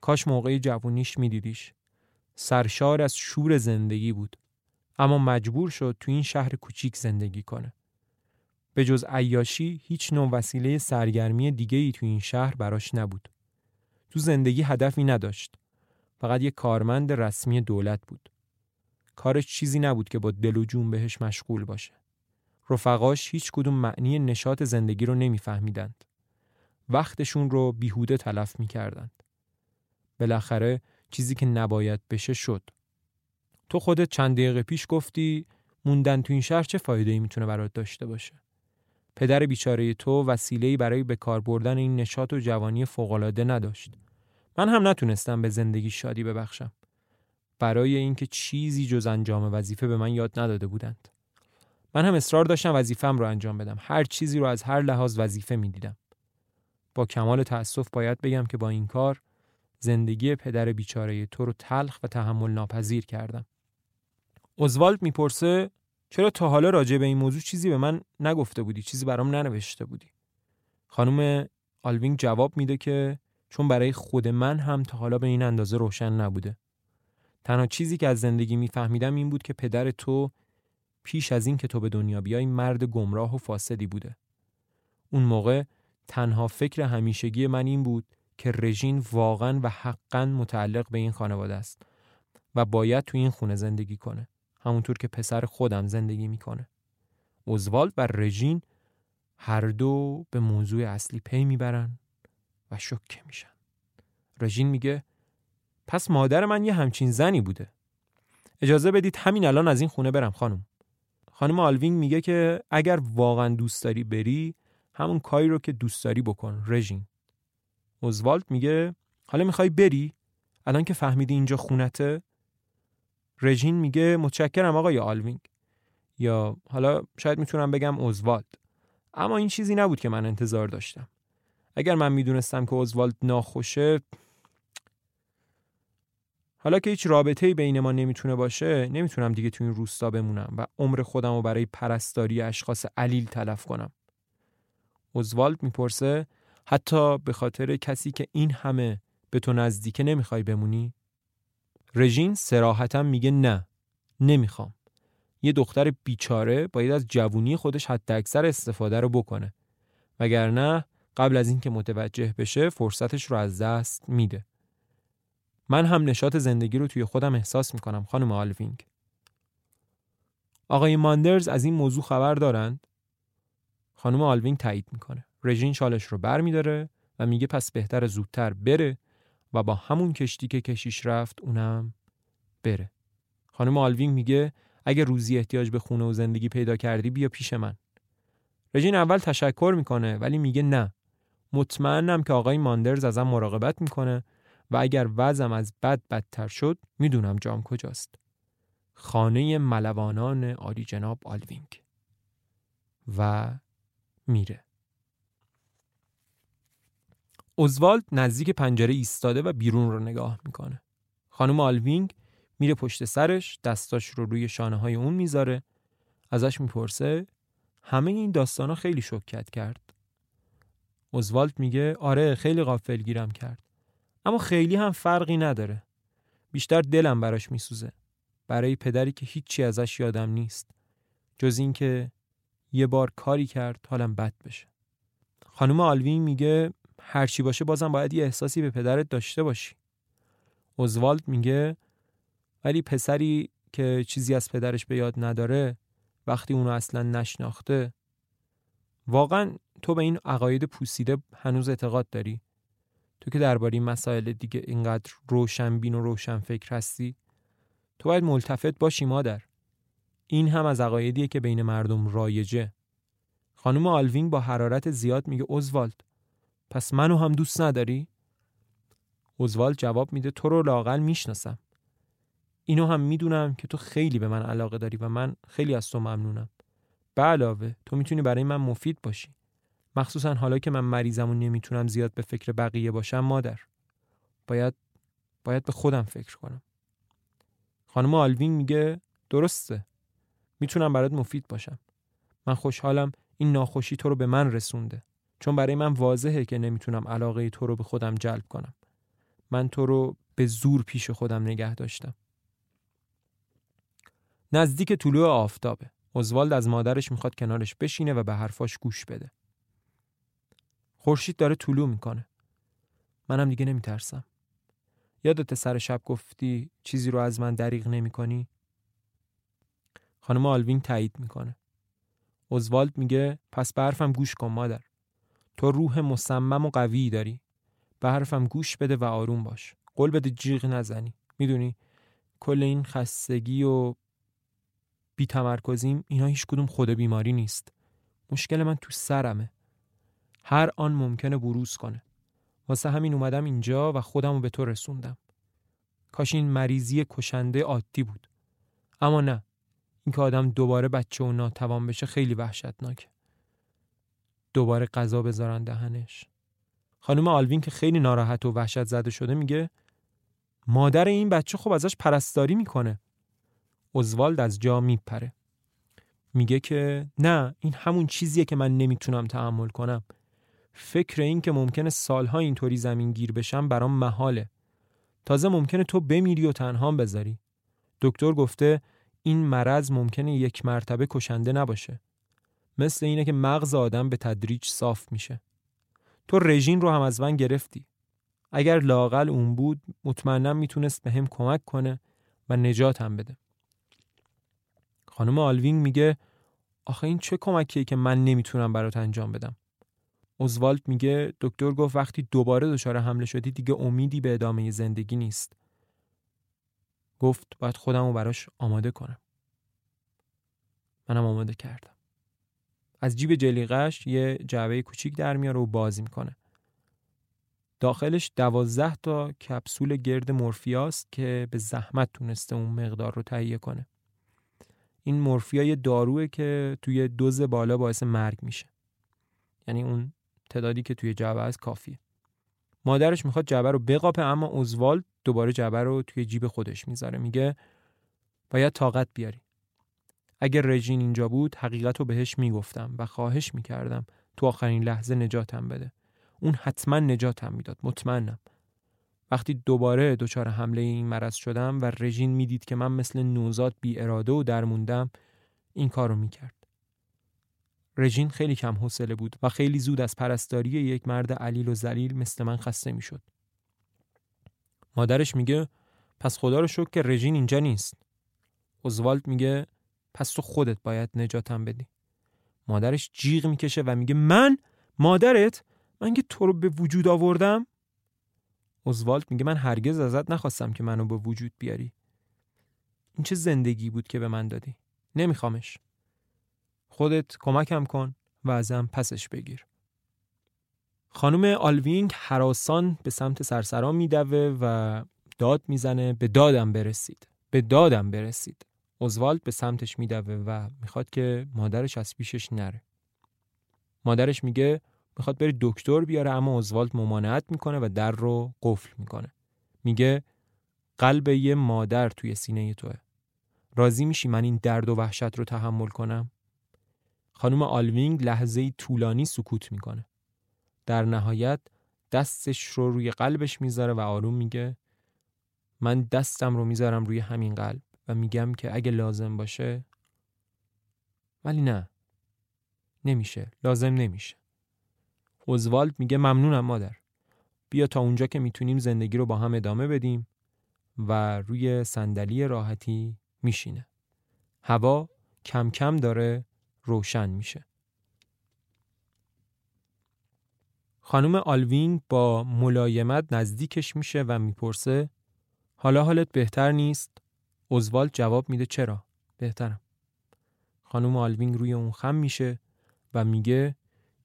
کاش موقع جوونیش میدیدیش. سرشار از شور زندگی بود. اما مجبور شد تو این شهر کوچیک زندگی کنه. به جز عیاشی هیچ نوع وسیله سرگرمی دیگه ای تو این شهر براش نبود. تو زندگی هدفی نداشت. فقط یک کارمند رسمی دولت بود. کارش چیزی نبود که با دل و جون بهش مشغول باشه. رفقاش هیچ کدوم معنی نشاط زندگی رو نمیفهمیدند. وقتشون رو بیهوده تلف می‌کردند. بالاخره چیزی که نباید بشه شد. تو خودت چند دقیقه پیش گفتی موندن تو این شهر چه فایده ای می‌تونه برات داشته باشه. پدر بیچاره تو وسیله‌ای برای به کار بردن این نشاط و جوانی فوق‌العاده نداشت. من هم نتونستم به زندگی شادی ببخشم. برای اینکه چیزی جز انجام وظیفه به من یاد نداده بودند. من هم اصرار داشتم وظیفم رو انجام بدم. هر چیزی رو از هر لحاظ وظیفه می‌دیدم. با کمال تأسف باید بگم که با این کار زندگی پدر بیچاره تو رو تلخ و تحمل ناپذیر کردم. اوزوالد می‌پرسه چرا تا حالا راجع به این موضوع چیزی به من نگفته بودی؟ چیزی برام ننوشته بودی. خانم آلوینگ جواب میده که چون برای خود من هم تا حالا به این اندازه روشن نبوده. تنها چیزی که از زندگی میفهمیدم این بود که پدر تو پیش از این که تو به دنیا بیای مرد گمراه و فاسدی بوده. اون موقع تنها فکر همیشگی من این بود که رژین واقعا و حقا متعلق به این خانواده است و باید تو این خونه زندگی کنه. همونطور که پسر خودم زندگی می‌کنه. اوزوالد و رژین هر دو به موضوع اصلی پی می‌برن و شوکه میشن. رژین میگه پس مادر من یه همچین زنی بوده. اجازه بدید همین الان از این خونه برم خانم. خانم آلوینگ میگه که اگر واقعا دوست داری بری همون کاری رو که دوست داری بکن رژین. اوزوالد میگه حالا می‌خوای بری؟ الان که فهمیدی اینجا خونته رژین میگه متشکرم آقای آلوینگ. یا حالا شاید می‌تونم بگم اوزوالد. اما این چیزی نبود که من انتظار داشتم. اگر من می‌دونستم که اوزوالد ناخوشه حالا که هیچ رابطه‌ای بین ما نمی‌تونه باشه نمی‌تونم دیگه تو این روستا بمونم و عمر خودم رو برای پرستاری اشخاص علیل تلف کنم. اوزوالد می‌پرسه حتی به خاطر کسی که این همه به تو نزدیکه نمی‌خوای بمونی؟ رژین سراحتا میگه نه نمی‌خوام. یه دختر بیچاره باید از جوونی خودش حتی اکثر استفاده رو بکنه. وگرنه قبل از اینکه متوجه بشه فرصتش رو از دست میده. من هم نشاط زندگی رو توی خودم احساس می‌کنم خانم آلوینگ. آقای ماندرز از این موضوع خبر دارند؟ خانم آلوینگ تایید می‌کنه. رژین شالش رو بر میداره و میگه پس بهتره زودتر بره. و با همون کشتی که کشیش رفت اونم بره. خانم آلوینگ میگه اگه روزی احتیاج به خونه و زندگی پیدا کردی بیا پیش من. رژین اول تشکر می‌کنه ولی میگه نه. مطمئنم که آقای ماندرز ازم مراقبت می‌کنه و اگر وضعم از بد بدتر شد می‌دونم جام کجاست. خانه ملوانان عالی جناب آلوینگ و میره. اوزوالد نزدیک پنجره ایستاده و بیرون رو نگاه می‌کنه. خانم آلوینگ میره پشت سرش دستاش رو روی شانه های اون می‌ذاره ازش می‌پرسه همه این داستان ها خیلی شوکه‌ت کرد. اوزوالد میگه آره خیلی غافل گیرم کرد. اما خیلی هم فرقی نداره. بیشتر دلم براش میسوزه. برای پدری که هیچی ازش یادم نیست. جز اینکه یه بار کاری کرد حالم بد بشه. خانم آلوین میگه هرچی باشه بازم باید یه احساسی به پدرت داشته باشی. اوزوالد میگه ولی پسری که چیزی از پدرش به یاد نداره وقتی اونو اصلا نشناخته واقعا تو به این عقاید پوسیده هنوز اعتقاد داری؟ تو که درباره این مسائل دیگه اینقدر روشنبین و روشن فکر هستی تو باید ملتفت باشی مادر. این هم از عقایدیه که بین مردم رایجه. خانم آلوینگ با حرارت زیاد میگه اوزوالد پس منو هم دوست نداری؟ اوزوالد جواب میده تو رو لاقل می‌شناسم. اینو هم می‌دونم که تو خیلی به من علاقه داری و من خیلی از تو ممنونم. به علاوه تو می‌تونی برای من مفید باشی. مخصوصا حالا که من مریضم و نمی‌تونم زیاد به فکر بقیه باشم مادر. باید باید به خودم فکر کنم. خانم آلوین میگه درسته. می‌تونم برات مفید باشم. من خوشحالم این ناخوشی تو رو به من رسونده. چون برای من واضحه که نمی‌تونم علاقه تو رو به خودم جلب کنم من تو رو به زور پیش خودم نگه داشتم نزدیک طلوع آفتابه اوزوالد از مادرش می‌خواد کنارش بشینه و به حرفاش گوش بده خورشید داره طلوع می‌کنه منم دیگه نمیترسم یادت سر شب گفتی چیزی رو از من دریغ نمی کنی؟ خانم آلوین تایید می‌کنه. اوزوالد میگه پس به حرفم گوش کن مادر. تو روح مصمم و قوی داری. به حرفم گوش بده و آروم باش. قول بده جیغ نزنی. می‌دونی کل این خستگی و بی تمرکزیم اینا هیچ کدوم خود بیماری نیست. مشکل من تو سرمه. هر آن ممکنه بروز کنه. واسه همین اومدم اینجا و خودم رو به تو رسوندم. کاش این مریضی کشنده عادی بود. اما نه. اینکه آدم دوباره بچه و ناتوان بشه خیلی وحشتناکه. دوباره غذا بذارن دهنش. خانم آلوین که خیلی ناراحت و وحشت زده شده میگه مادر این بچه خب ازش پرستاری می‌کنه. اوزوالد از جا میپره. میگه که نه این همون چیزیه که من نمی‌تونم تحمل کنم. فکر این که ممکنه سالها اینطوری زمین گیر بشم برام محاله. تازه ممکنه تو بمیری و تنها بذاری. دکتر گفته این مرض ممکنه یک مرتبه کشنده نباشه. مثل اینه که مغز آدم به تدریج صاف میشه. تو رژین رو هم از من گرفتی. اگر لاقل اون بود مطمئنم می‌تونست به هم کمک کنه و نجات هم بده. خانم آلوینگ میگه آخه این چه کمکیه که من نمی‌تونم برات انجام بدم. اوزوالد میگه دکتر گفت وقتی دوباره دچار حمله شدی دیگه امیدی به ادامه زندگی نیست. گفت باید خودم رو براش آماده کنم. منم آماده کردم. از جیب جلیقش یه جعبه کوچیک در میاره و باز می‌کنه. داخلش دوازده تا کپسول گرد مورفیاست که به زحمت تونسته اون مقدار رو تهیه کنه. این مورفیا یه داروه که توی دوز بالا باعث مرگ میشه. یعنی اون تعدادی که توی جعبه از کافیه مادرش می‌خواد جعبه رو بقاپه اما اوزوالد دوباره جعبه رو توی جیب خودش می‌ذاره میگه باید طاقت بیاری اگر رژین اینجا بود حقیقت رو بهش می‌گفتم و خواهش می‌کردم تو آخرین لحظه نجاتم بده اون حتما نجاتم می‌داد مطمئنم وقتی دوباره دچار حمله این مرض شدم و رژین می‌دید که من مثل نوزاد بی اراده و درموندم این کارو می‌کرد رژین خیلی کم حوصله بود و خیلی زود از پرستاری یک مرد علیل و ذلیل مثل من خسته می‌شد. مادرش میگه پس خدا رو شکر که رژین اینجا نیست. اوزوالد میگه پس تو خودت باید نجاتم بدی. مادرش جیغ می‌کشه و میگه من مادرت من که تو رو به وجود آوردم اوزوالد میگه من هرگز ازت نخواستم که منو به وجود بیاری. این چه زندگی بود که به من دادی؟ نمیخوامش. خودت کمکم کن و ازم پسش بگیر. خانم آلوینگ حراسان به سمت سرسرا میدوه و داد می‌زنه به دادم برسید. به دادم برسید. اوزوالد به سمتش میدوه و می‌خواد که مادرش از پیشش نره. مادرش میگه می‌خواد بری دکتر بیاره اما اوزوالد ممانعت می‌کنه و در رو قفل می‌کنه. میگه قلب یه مادر توی سینه توه. راضی میشی من این درد و وحشت رو تحمل کنم؟ خانم آلوینگ لحظه طولانی سکوت می‌کنه. در نهایت دستش رو روی قلبش می‌ذاره و آروم میگه من دستم رو می‌ذارم روی همین قلب و میگم که اگه لازم باشه ولی نه. نمیشه. لازم نمیشه. اوزوالد میگه ممنونم مادر. بیا تا اونجا که می‌تونیم زندگی رو با هم ادامه بدیم و روی صندلی راحتی میشینه. هوا کم کم داره روشن میشه. خانم آلوینگ با ملایمت نزدیکش میشه و می‌پرسه حالا حالت بهتر نیست؟ اوزوالد جواب میده چرا؟ بهترم. خانم آلوینگ روی اون خم میشه و میگه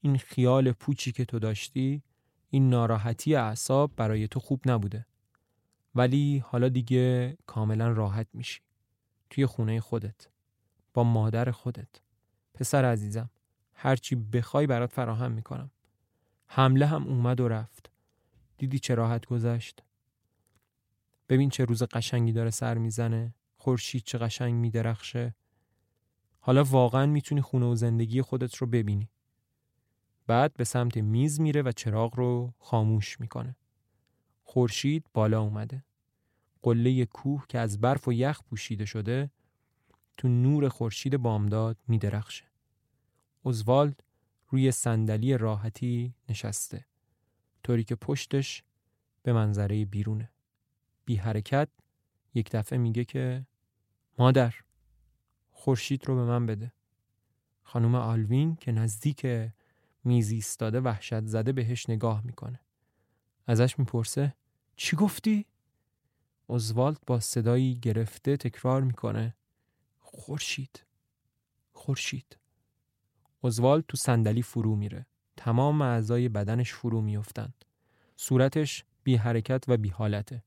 این خیال پوچی که تو داشتی این ناراحتی اعصاب برای تو خوب نبوده. ولی حالا دیگه کاملا راحت میشی. توی خونه خودت با مادر خودت. پسر عزیزم هرچی بخوای برات فراهم می‌کنم. حمله هم اومد و رفت. دیدی چه راحت گذشت؟ ببین چه روز قشنگی داره سر می‌زنه. خورشید چه قشنگ میدرخشه. حالا واقعا می‌تونی خونه و زندگی خودت رو ببینی. بعد به سمت میز میره و چراغ رو خاموش می‌کنه. خورشید بالا اومده. قله کوه که از برف و یخ پوشیده شده تو نور خورشید بامداد میدرخشه. اوزوالد روی صندلی راحتی نشسته طوری که پشتش به منظره بیرونه. بی حرکت یک دفعه میگه که مادر خورشید رو به من بده. خانم آلوین که نزدیک میز ایستاده وحشت زده بهش نگاه می‌کنه. ازش می‌پرسه چی گفتی؟ اوزوالد با صدایی گرفته تکرار می‌کنه. خورشید خورشید. اوزوالد تو صندلی فرو میره. تمام اعضای بدنش فرو میافتند. صورتش بی حرکت و بی حالته.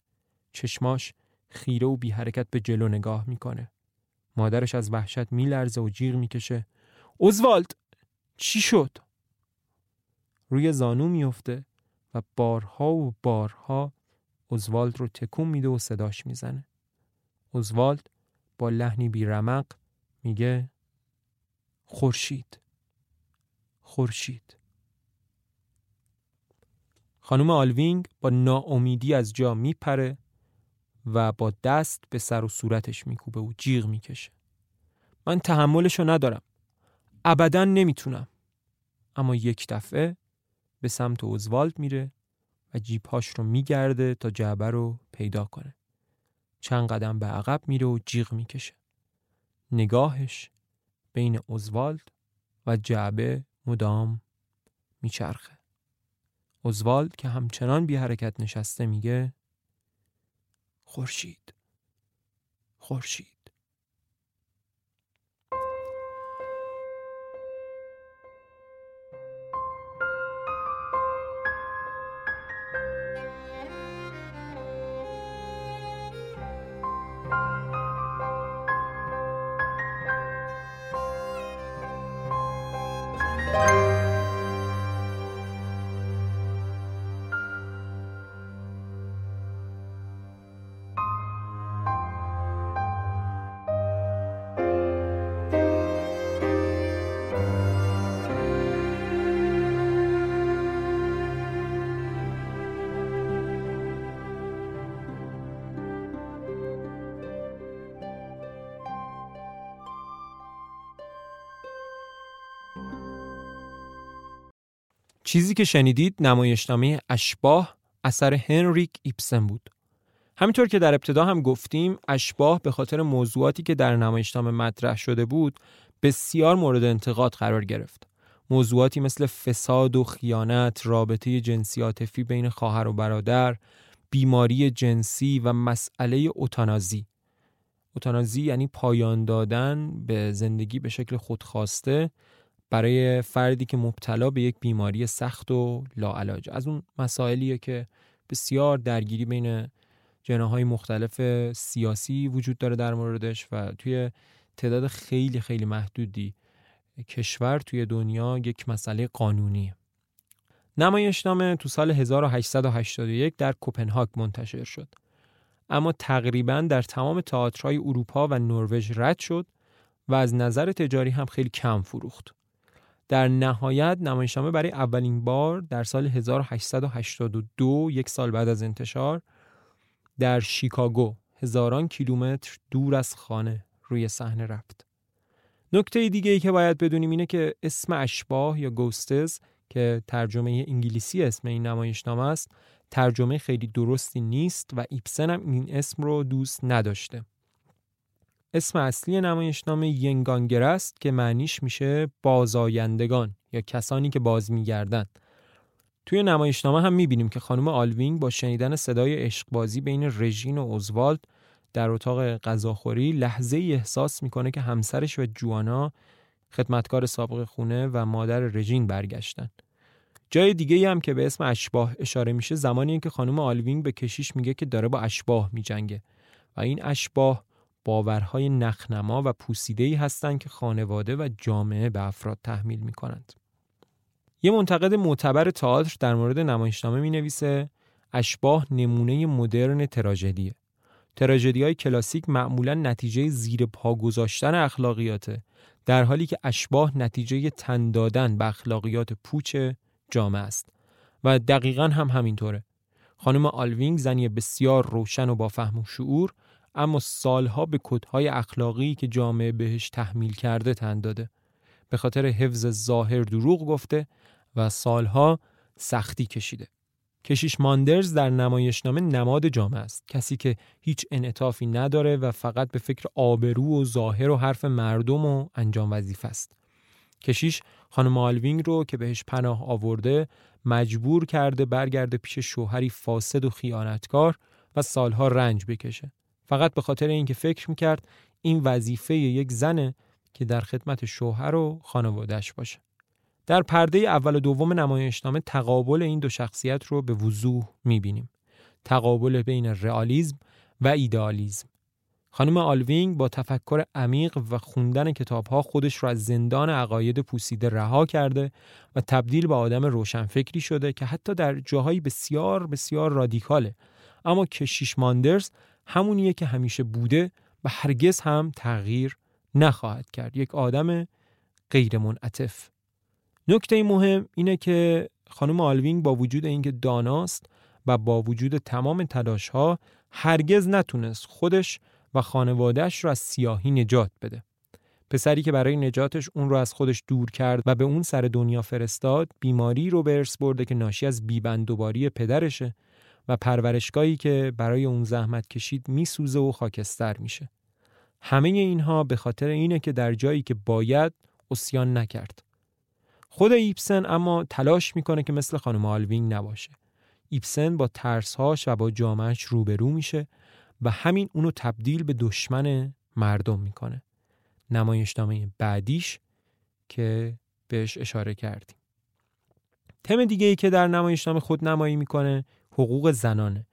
چشماش خیره و بی حرکت به جلو نگاه می‌کنه. مادرش از وحشت میلرزه و جیغ می‌کشه. اوزوالد چی شد؟ روی زانو میفته و بارها و بارها اوزوالد رو تکون میده و صداش می‌زنه. اوزوالد با لحنی بیرمق میگه خورشید خورشید. خانم آلوینگ با ناامیدی از جا میپره و با دست به سر و صورتش میکوبه و جیغ می‌کشه. من تحملشو ندارم. ابدا نمی‌تونم. اما یک دفعه به سمت اوزوالد میره و جیبهاش رو میگرده تا جعبه رو پیدا کنه. چند قدم به عقب میره و جیغ می‌کشه. نگاهش بین اوزوالد و جعبه مدام میچرخه. اوزوالد که همچنان بی حرکت نشسته میگه خورشید. خورشید. چیزی که شنیدید نمایشنامه اشباه اثر هنریک ایپسن بود. همینطور که در ابتدا هم گفتیم اشباه به خاطر موضوعاتی که در نمایشنامه مطرح شده بود بسیار مورد انتقاد قرار گرفت. موضوعاتی مثل فساد و خیانت، رابطه جنسی عاطفی بین خواهر و برادر، بیماری جنسی و مسئله اوتانازی. اوتانازی یعنی پایان دادن به زندگی به شکل خودخواسته برای فردی که مبتلا به یک بیماری سخت و لاعلاج. از اون مسائلیه که بسیار درگیری بین جناهای مختلف سیاسی وجود داره در موردش و توی تعداد خیلی خیلی محدودی کشور توی دنیا یک مسئله قانونی. نمایشنامه تو سال 1881 در کوپنهاگ منتشر شد. اما تقریبا در تمام تئاترهای اروپا و نروژ رد شد و از نظر تجاری هم خیلی کم فروخت. در نهایت نمایشنامه برای اولین بار در سال 1882 یک سال بعد از انتشار در شیکاگو هزاران کیلومتر دور از خانه روی صحنه رفت. نکته دیگه ای که باید بدونیم اینه که اسم اشباه یا گوستز که ترجمه انگلیسی اسم این نمایشنامه است ترجمه خیلی درستی نیست و ایپسن هم این اسم رو دوست نداشته. اسم اصلی نمایشنامه Gengangere است که معنیش میشه بازآیندگان یا کسانی که باز میگردن توی نمایشنامه هم می‌بینیم که خانم آلوینگ با شنیدن صدای عشقبازی بین رژین و اوزوالد در اتاق غذاخوری لحظه ای احساس می‌کنه که همسرش و جوانا خدمتکار سابق خونه و مادر رژین برگشتن. جای دیگه هم که به اسم اشباه اشاره میشه زمانی که خانم آلوینگ به کشیش میگه که داره با اشباه میجنگه و این اشباه باورهای نخنما و پوسیده ای هستند که خانواده و جامعه به افراد تحمیل می کنند. یه منتقد معتبر تئاتر در مورد نمایشنامه می نویسه اشباه نمونه مدرن تراژدیه. تراژدی های کلاسیک معمولا نتیجه زیر پا گذاشتن اخلاقیاته در حالی که اشباه نتیجه تن دادن به اخلاقیات پوچ جامعه است و دقیقا هم همینطوره. خانم آلوینگ زنی بسیار روشن و با فهم و شعور اما سالها به کدهای اخلاقی که جامعه بهش تحمیل کرده تن داده. به خاطر حفظ ظاهر دروغ گفته و سالها سختی کشیده. کشیش ماندرز در نمایشنامه نماد جامعه است. کسی که هیچ انعطافی نداره و فقط به فکر آبرو و ظاهر و حرف مردم و انجام وظیفه است. کشیش خانم آلوینگ رو که بهش پناه آورده مجبور کرده برگرده پیش شوهری فاسد و خیانتکار و سالها رنج بکشه. فقط به خاطر اینکه فکر می‌کرد این وظیفه یک زنه که در خدمت شوهر و خانوادهش باشه. در پرده اول و دوم نمایشنامه تقابل این دو شخصیت رو به وضوح می‌بینیم. تقابل بین رئالیسم و ایدئالیسم. خانم آلوینگ با تفکر عمیق و خوندن کتابها خودش را از زندان عقاید پوسیده رها کرده و تبدیل به آدم روشنفکری شده که حتی در جاهایی بسیار بسیار رادیکاله اما کشیش ماندرز همونیه که همیشه بوده و هرگز هم تغییر نخواهد کرد. یک آدم غیر منعطف نکته مهم اینه که خانم آلوینگ با وجود اینکه داناست و با وجود تمام ها هرگز نتونست خودش و خانوادهش رو از سیاهی نجات بده. پسری که برای نجاتش اون رو از خودش دور کرد و به اون سر دنیا فرستاد بیماری رو به ارث برده که ناشی از بیبندوباری پدرشه. و پرورشگاهی که برای اون زحمت کشید میسوزه و خاکستر میشه. همه اینها به خاطر اینه که در جایی که باید عصیان نکرد. خود ایبسن اما تلاش می‌کنه که مثل خانم آلوینگ نباشه. ایبسن با ترسهاش و با جامعش روبرو میشه و همین اونو تبدیل به دشمن مردم می‌کنه. نمایشنامه بعدیش که بهش اشاره کردیم. تم دیگه ای که در نمایشنامه خود نمایی می‌کنه حقوق زنانه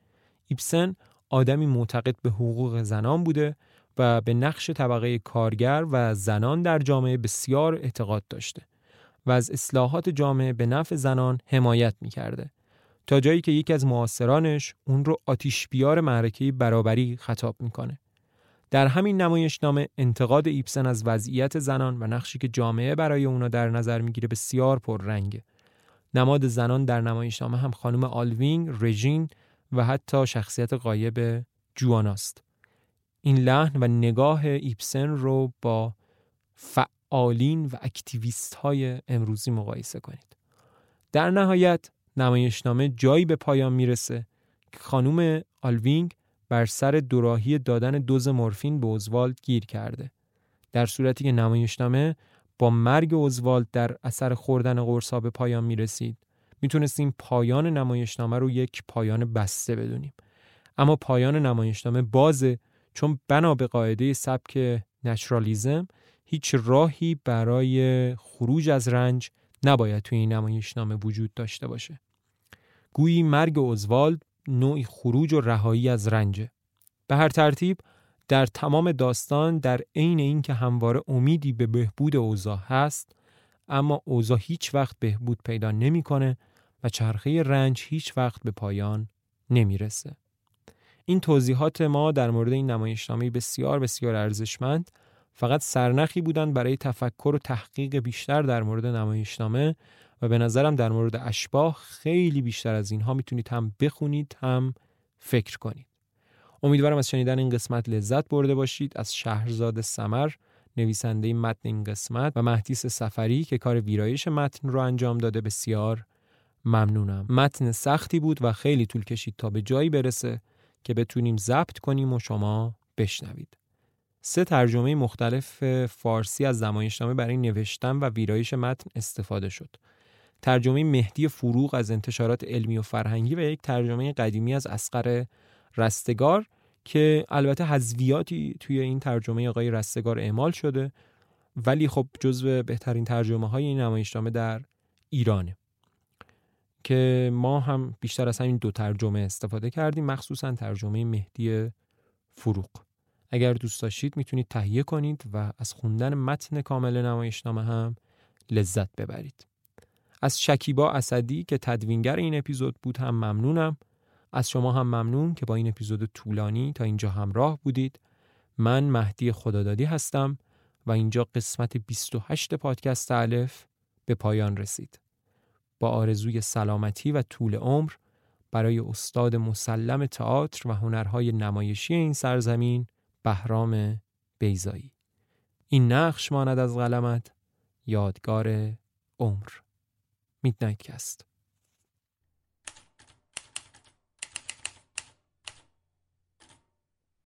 ایبسن آدمی معتقد به حقوق زنان بوده و به نقش طبقه کارگر و زنان در جامعه بسیار اعتقاد داشته و از اصلاحات جامعه به نفع زنان حمایت می کرده. تا جایی که یکی از معاصرانش اون رو آتیش بیار معرکه برابری خطاب می‌کنه. در همین نمایشنامه انتقاد ایبسن از وضعیت زنان و نقشی که جامعه برای اونا در نظر می‌گیره بسیار پررنگه. نماد زنان در نمایشنامه هم خانم آلوینگ، رژین و حتی شخصیت غایب جواناست. این لحن و نگاه ایبسن رو با فعالین و اکتیویست های امروزی مقایسه کنید. در نهایت نمایشنامه جایی به پایان می‌رسه که خانم آلوینگ بر سر دوراهی دادن دوز مورفین به اوزوالد گیر کرده. در صورتی که نمایشنامه با مرگ اوزوالد در اثر خوردن قرصا به پایان می رسید می‌تونستیم پایان نمایشنامه رو یک پایان بسته بدونیم. اما پایان نمایشنامه بازه چون بنا به قاعده سبک naturalism هیچ راهی برای خروج از رنج نباید توی این نمایشنامه وجود داشته باشه. گویی مرگ اوزوالد نوعی خروج و رهایی از رنجه. به هر ترتیب در تمام داستان در عین اینکه همواره امیدی به بهبود اوضاع هست اما اوضاع هیچ وقت بهبود پیدا نمی‌کنه و چرخه رنج هیچ وقت به پایان نمی‌رسه. این توضیحات ما در مورد این نمایشنامه بسیار بسیار ارزشمند فقط سرنخی بودند برای تفکر و تحقیق بیشتر در مورد نمایشنامه و به نظرم در مورد اشباه خیلی بیشتر از اینها می‌تونید هم بخونید هم فکر کنید. امیدوارم از شنیدن این قسمت لذت برده باشید. از شهرزاد سمر نویسنده متن این قسمت و مهدیس سفری که کار ویرایش متن رو انجام داده. بسیار ممنونم. متن سختی بود و خیلی طول کشید تا به جایی برسه که بتونیم ضبط کنیم و شما بشنوید. سه ترجمه مختلف فارسی از زمانشنامه برای نوشتن و ویرایش متن استفاده شد. ترجمه مهدی فروغ از انتشارات علمی و فرهنگی و یک ترجمه قدیمی از اسقر رستگار که البته حذویاتی توی این ترجمه آقای رستگار اعمال شده ولی خب جزو بهترین ترجمه های این نمایشنامه در ایرانه. که ما هم بیشتر از همین دو ترجمه استفاده کردیم مخصوصا ترجمه مهدی فروغ. اگر دوست داشتید می‌تونید تهیه کنید و از خوندن متن کامل نمایشنامه هم لذت ببرید. از شکیبا اسدی که تدوینگر این اپیزود بود هم ممنونم. از شما هم ممنون که با این اپیزود طولانی تا اینجا همراه بودید. من مهدی خدادادی هستم و اینجا قسمت 28 پادکست الف به پایان رسید. با آرزوی سلامتی و طول عمر برای استاد مسلم تئاتر و هنرهای نمایشی این سرزمین بهرام بیزایی این نقش ماند از قلمت یادگار عمر. میدنایت کست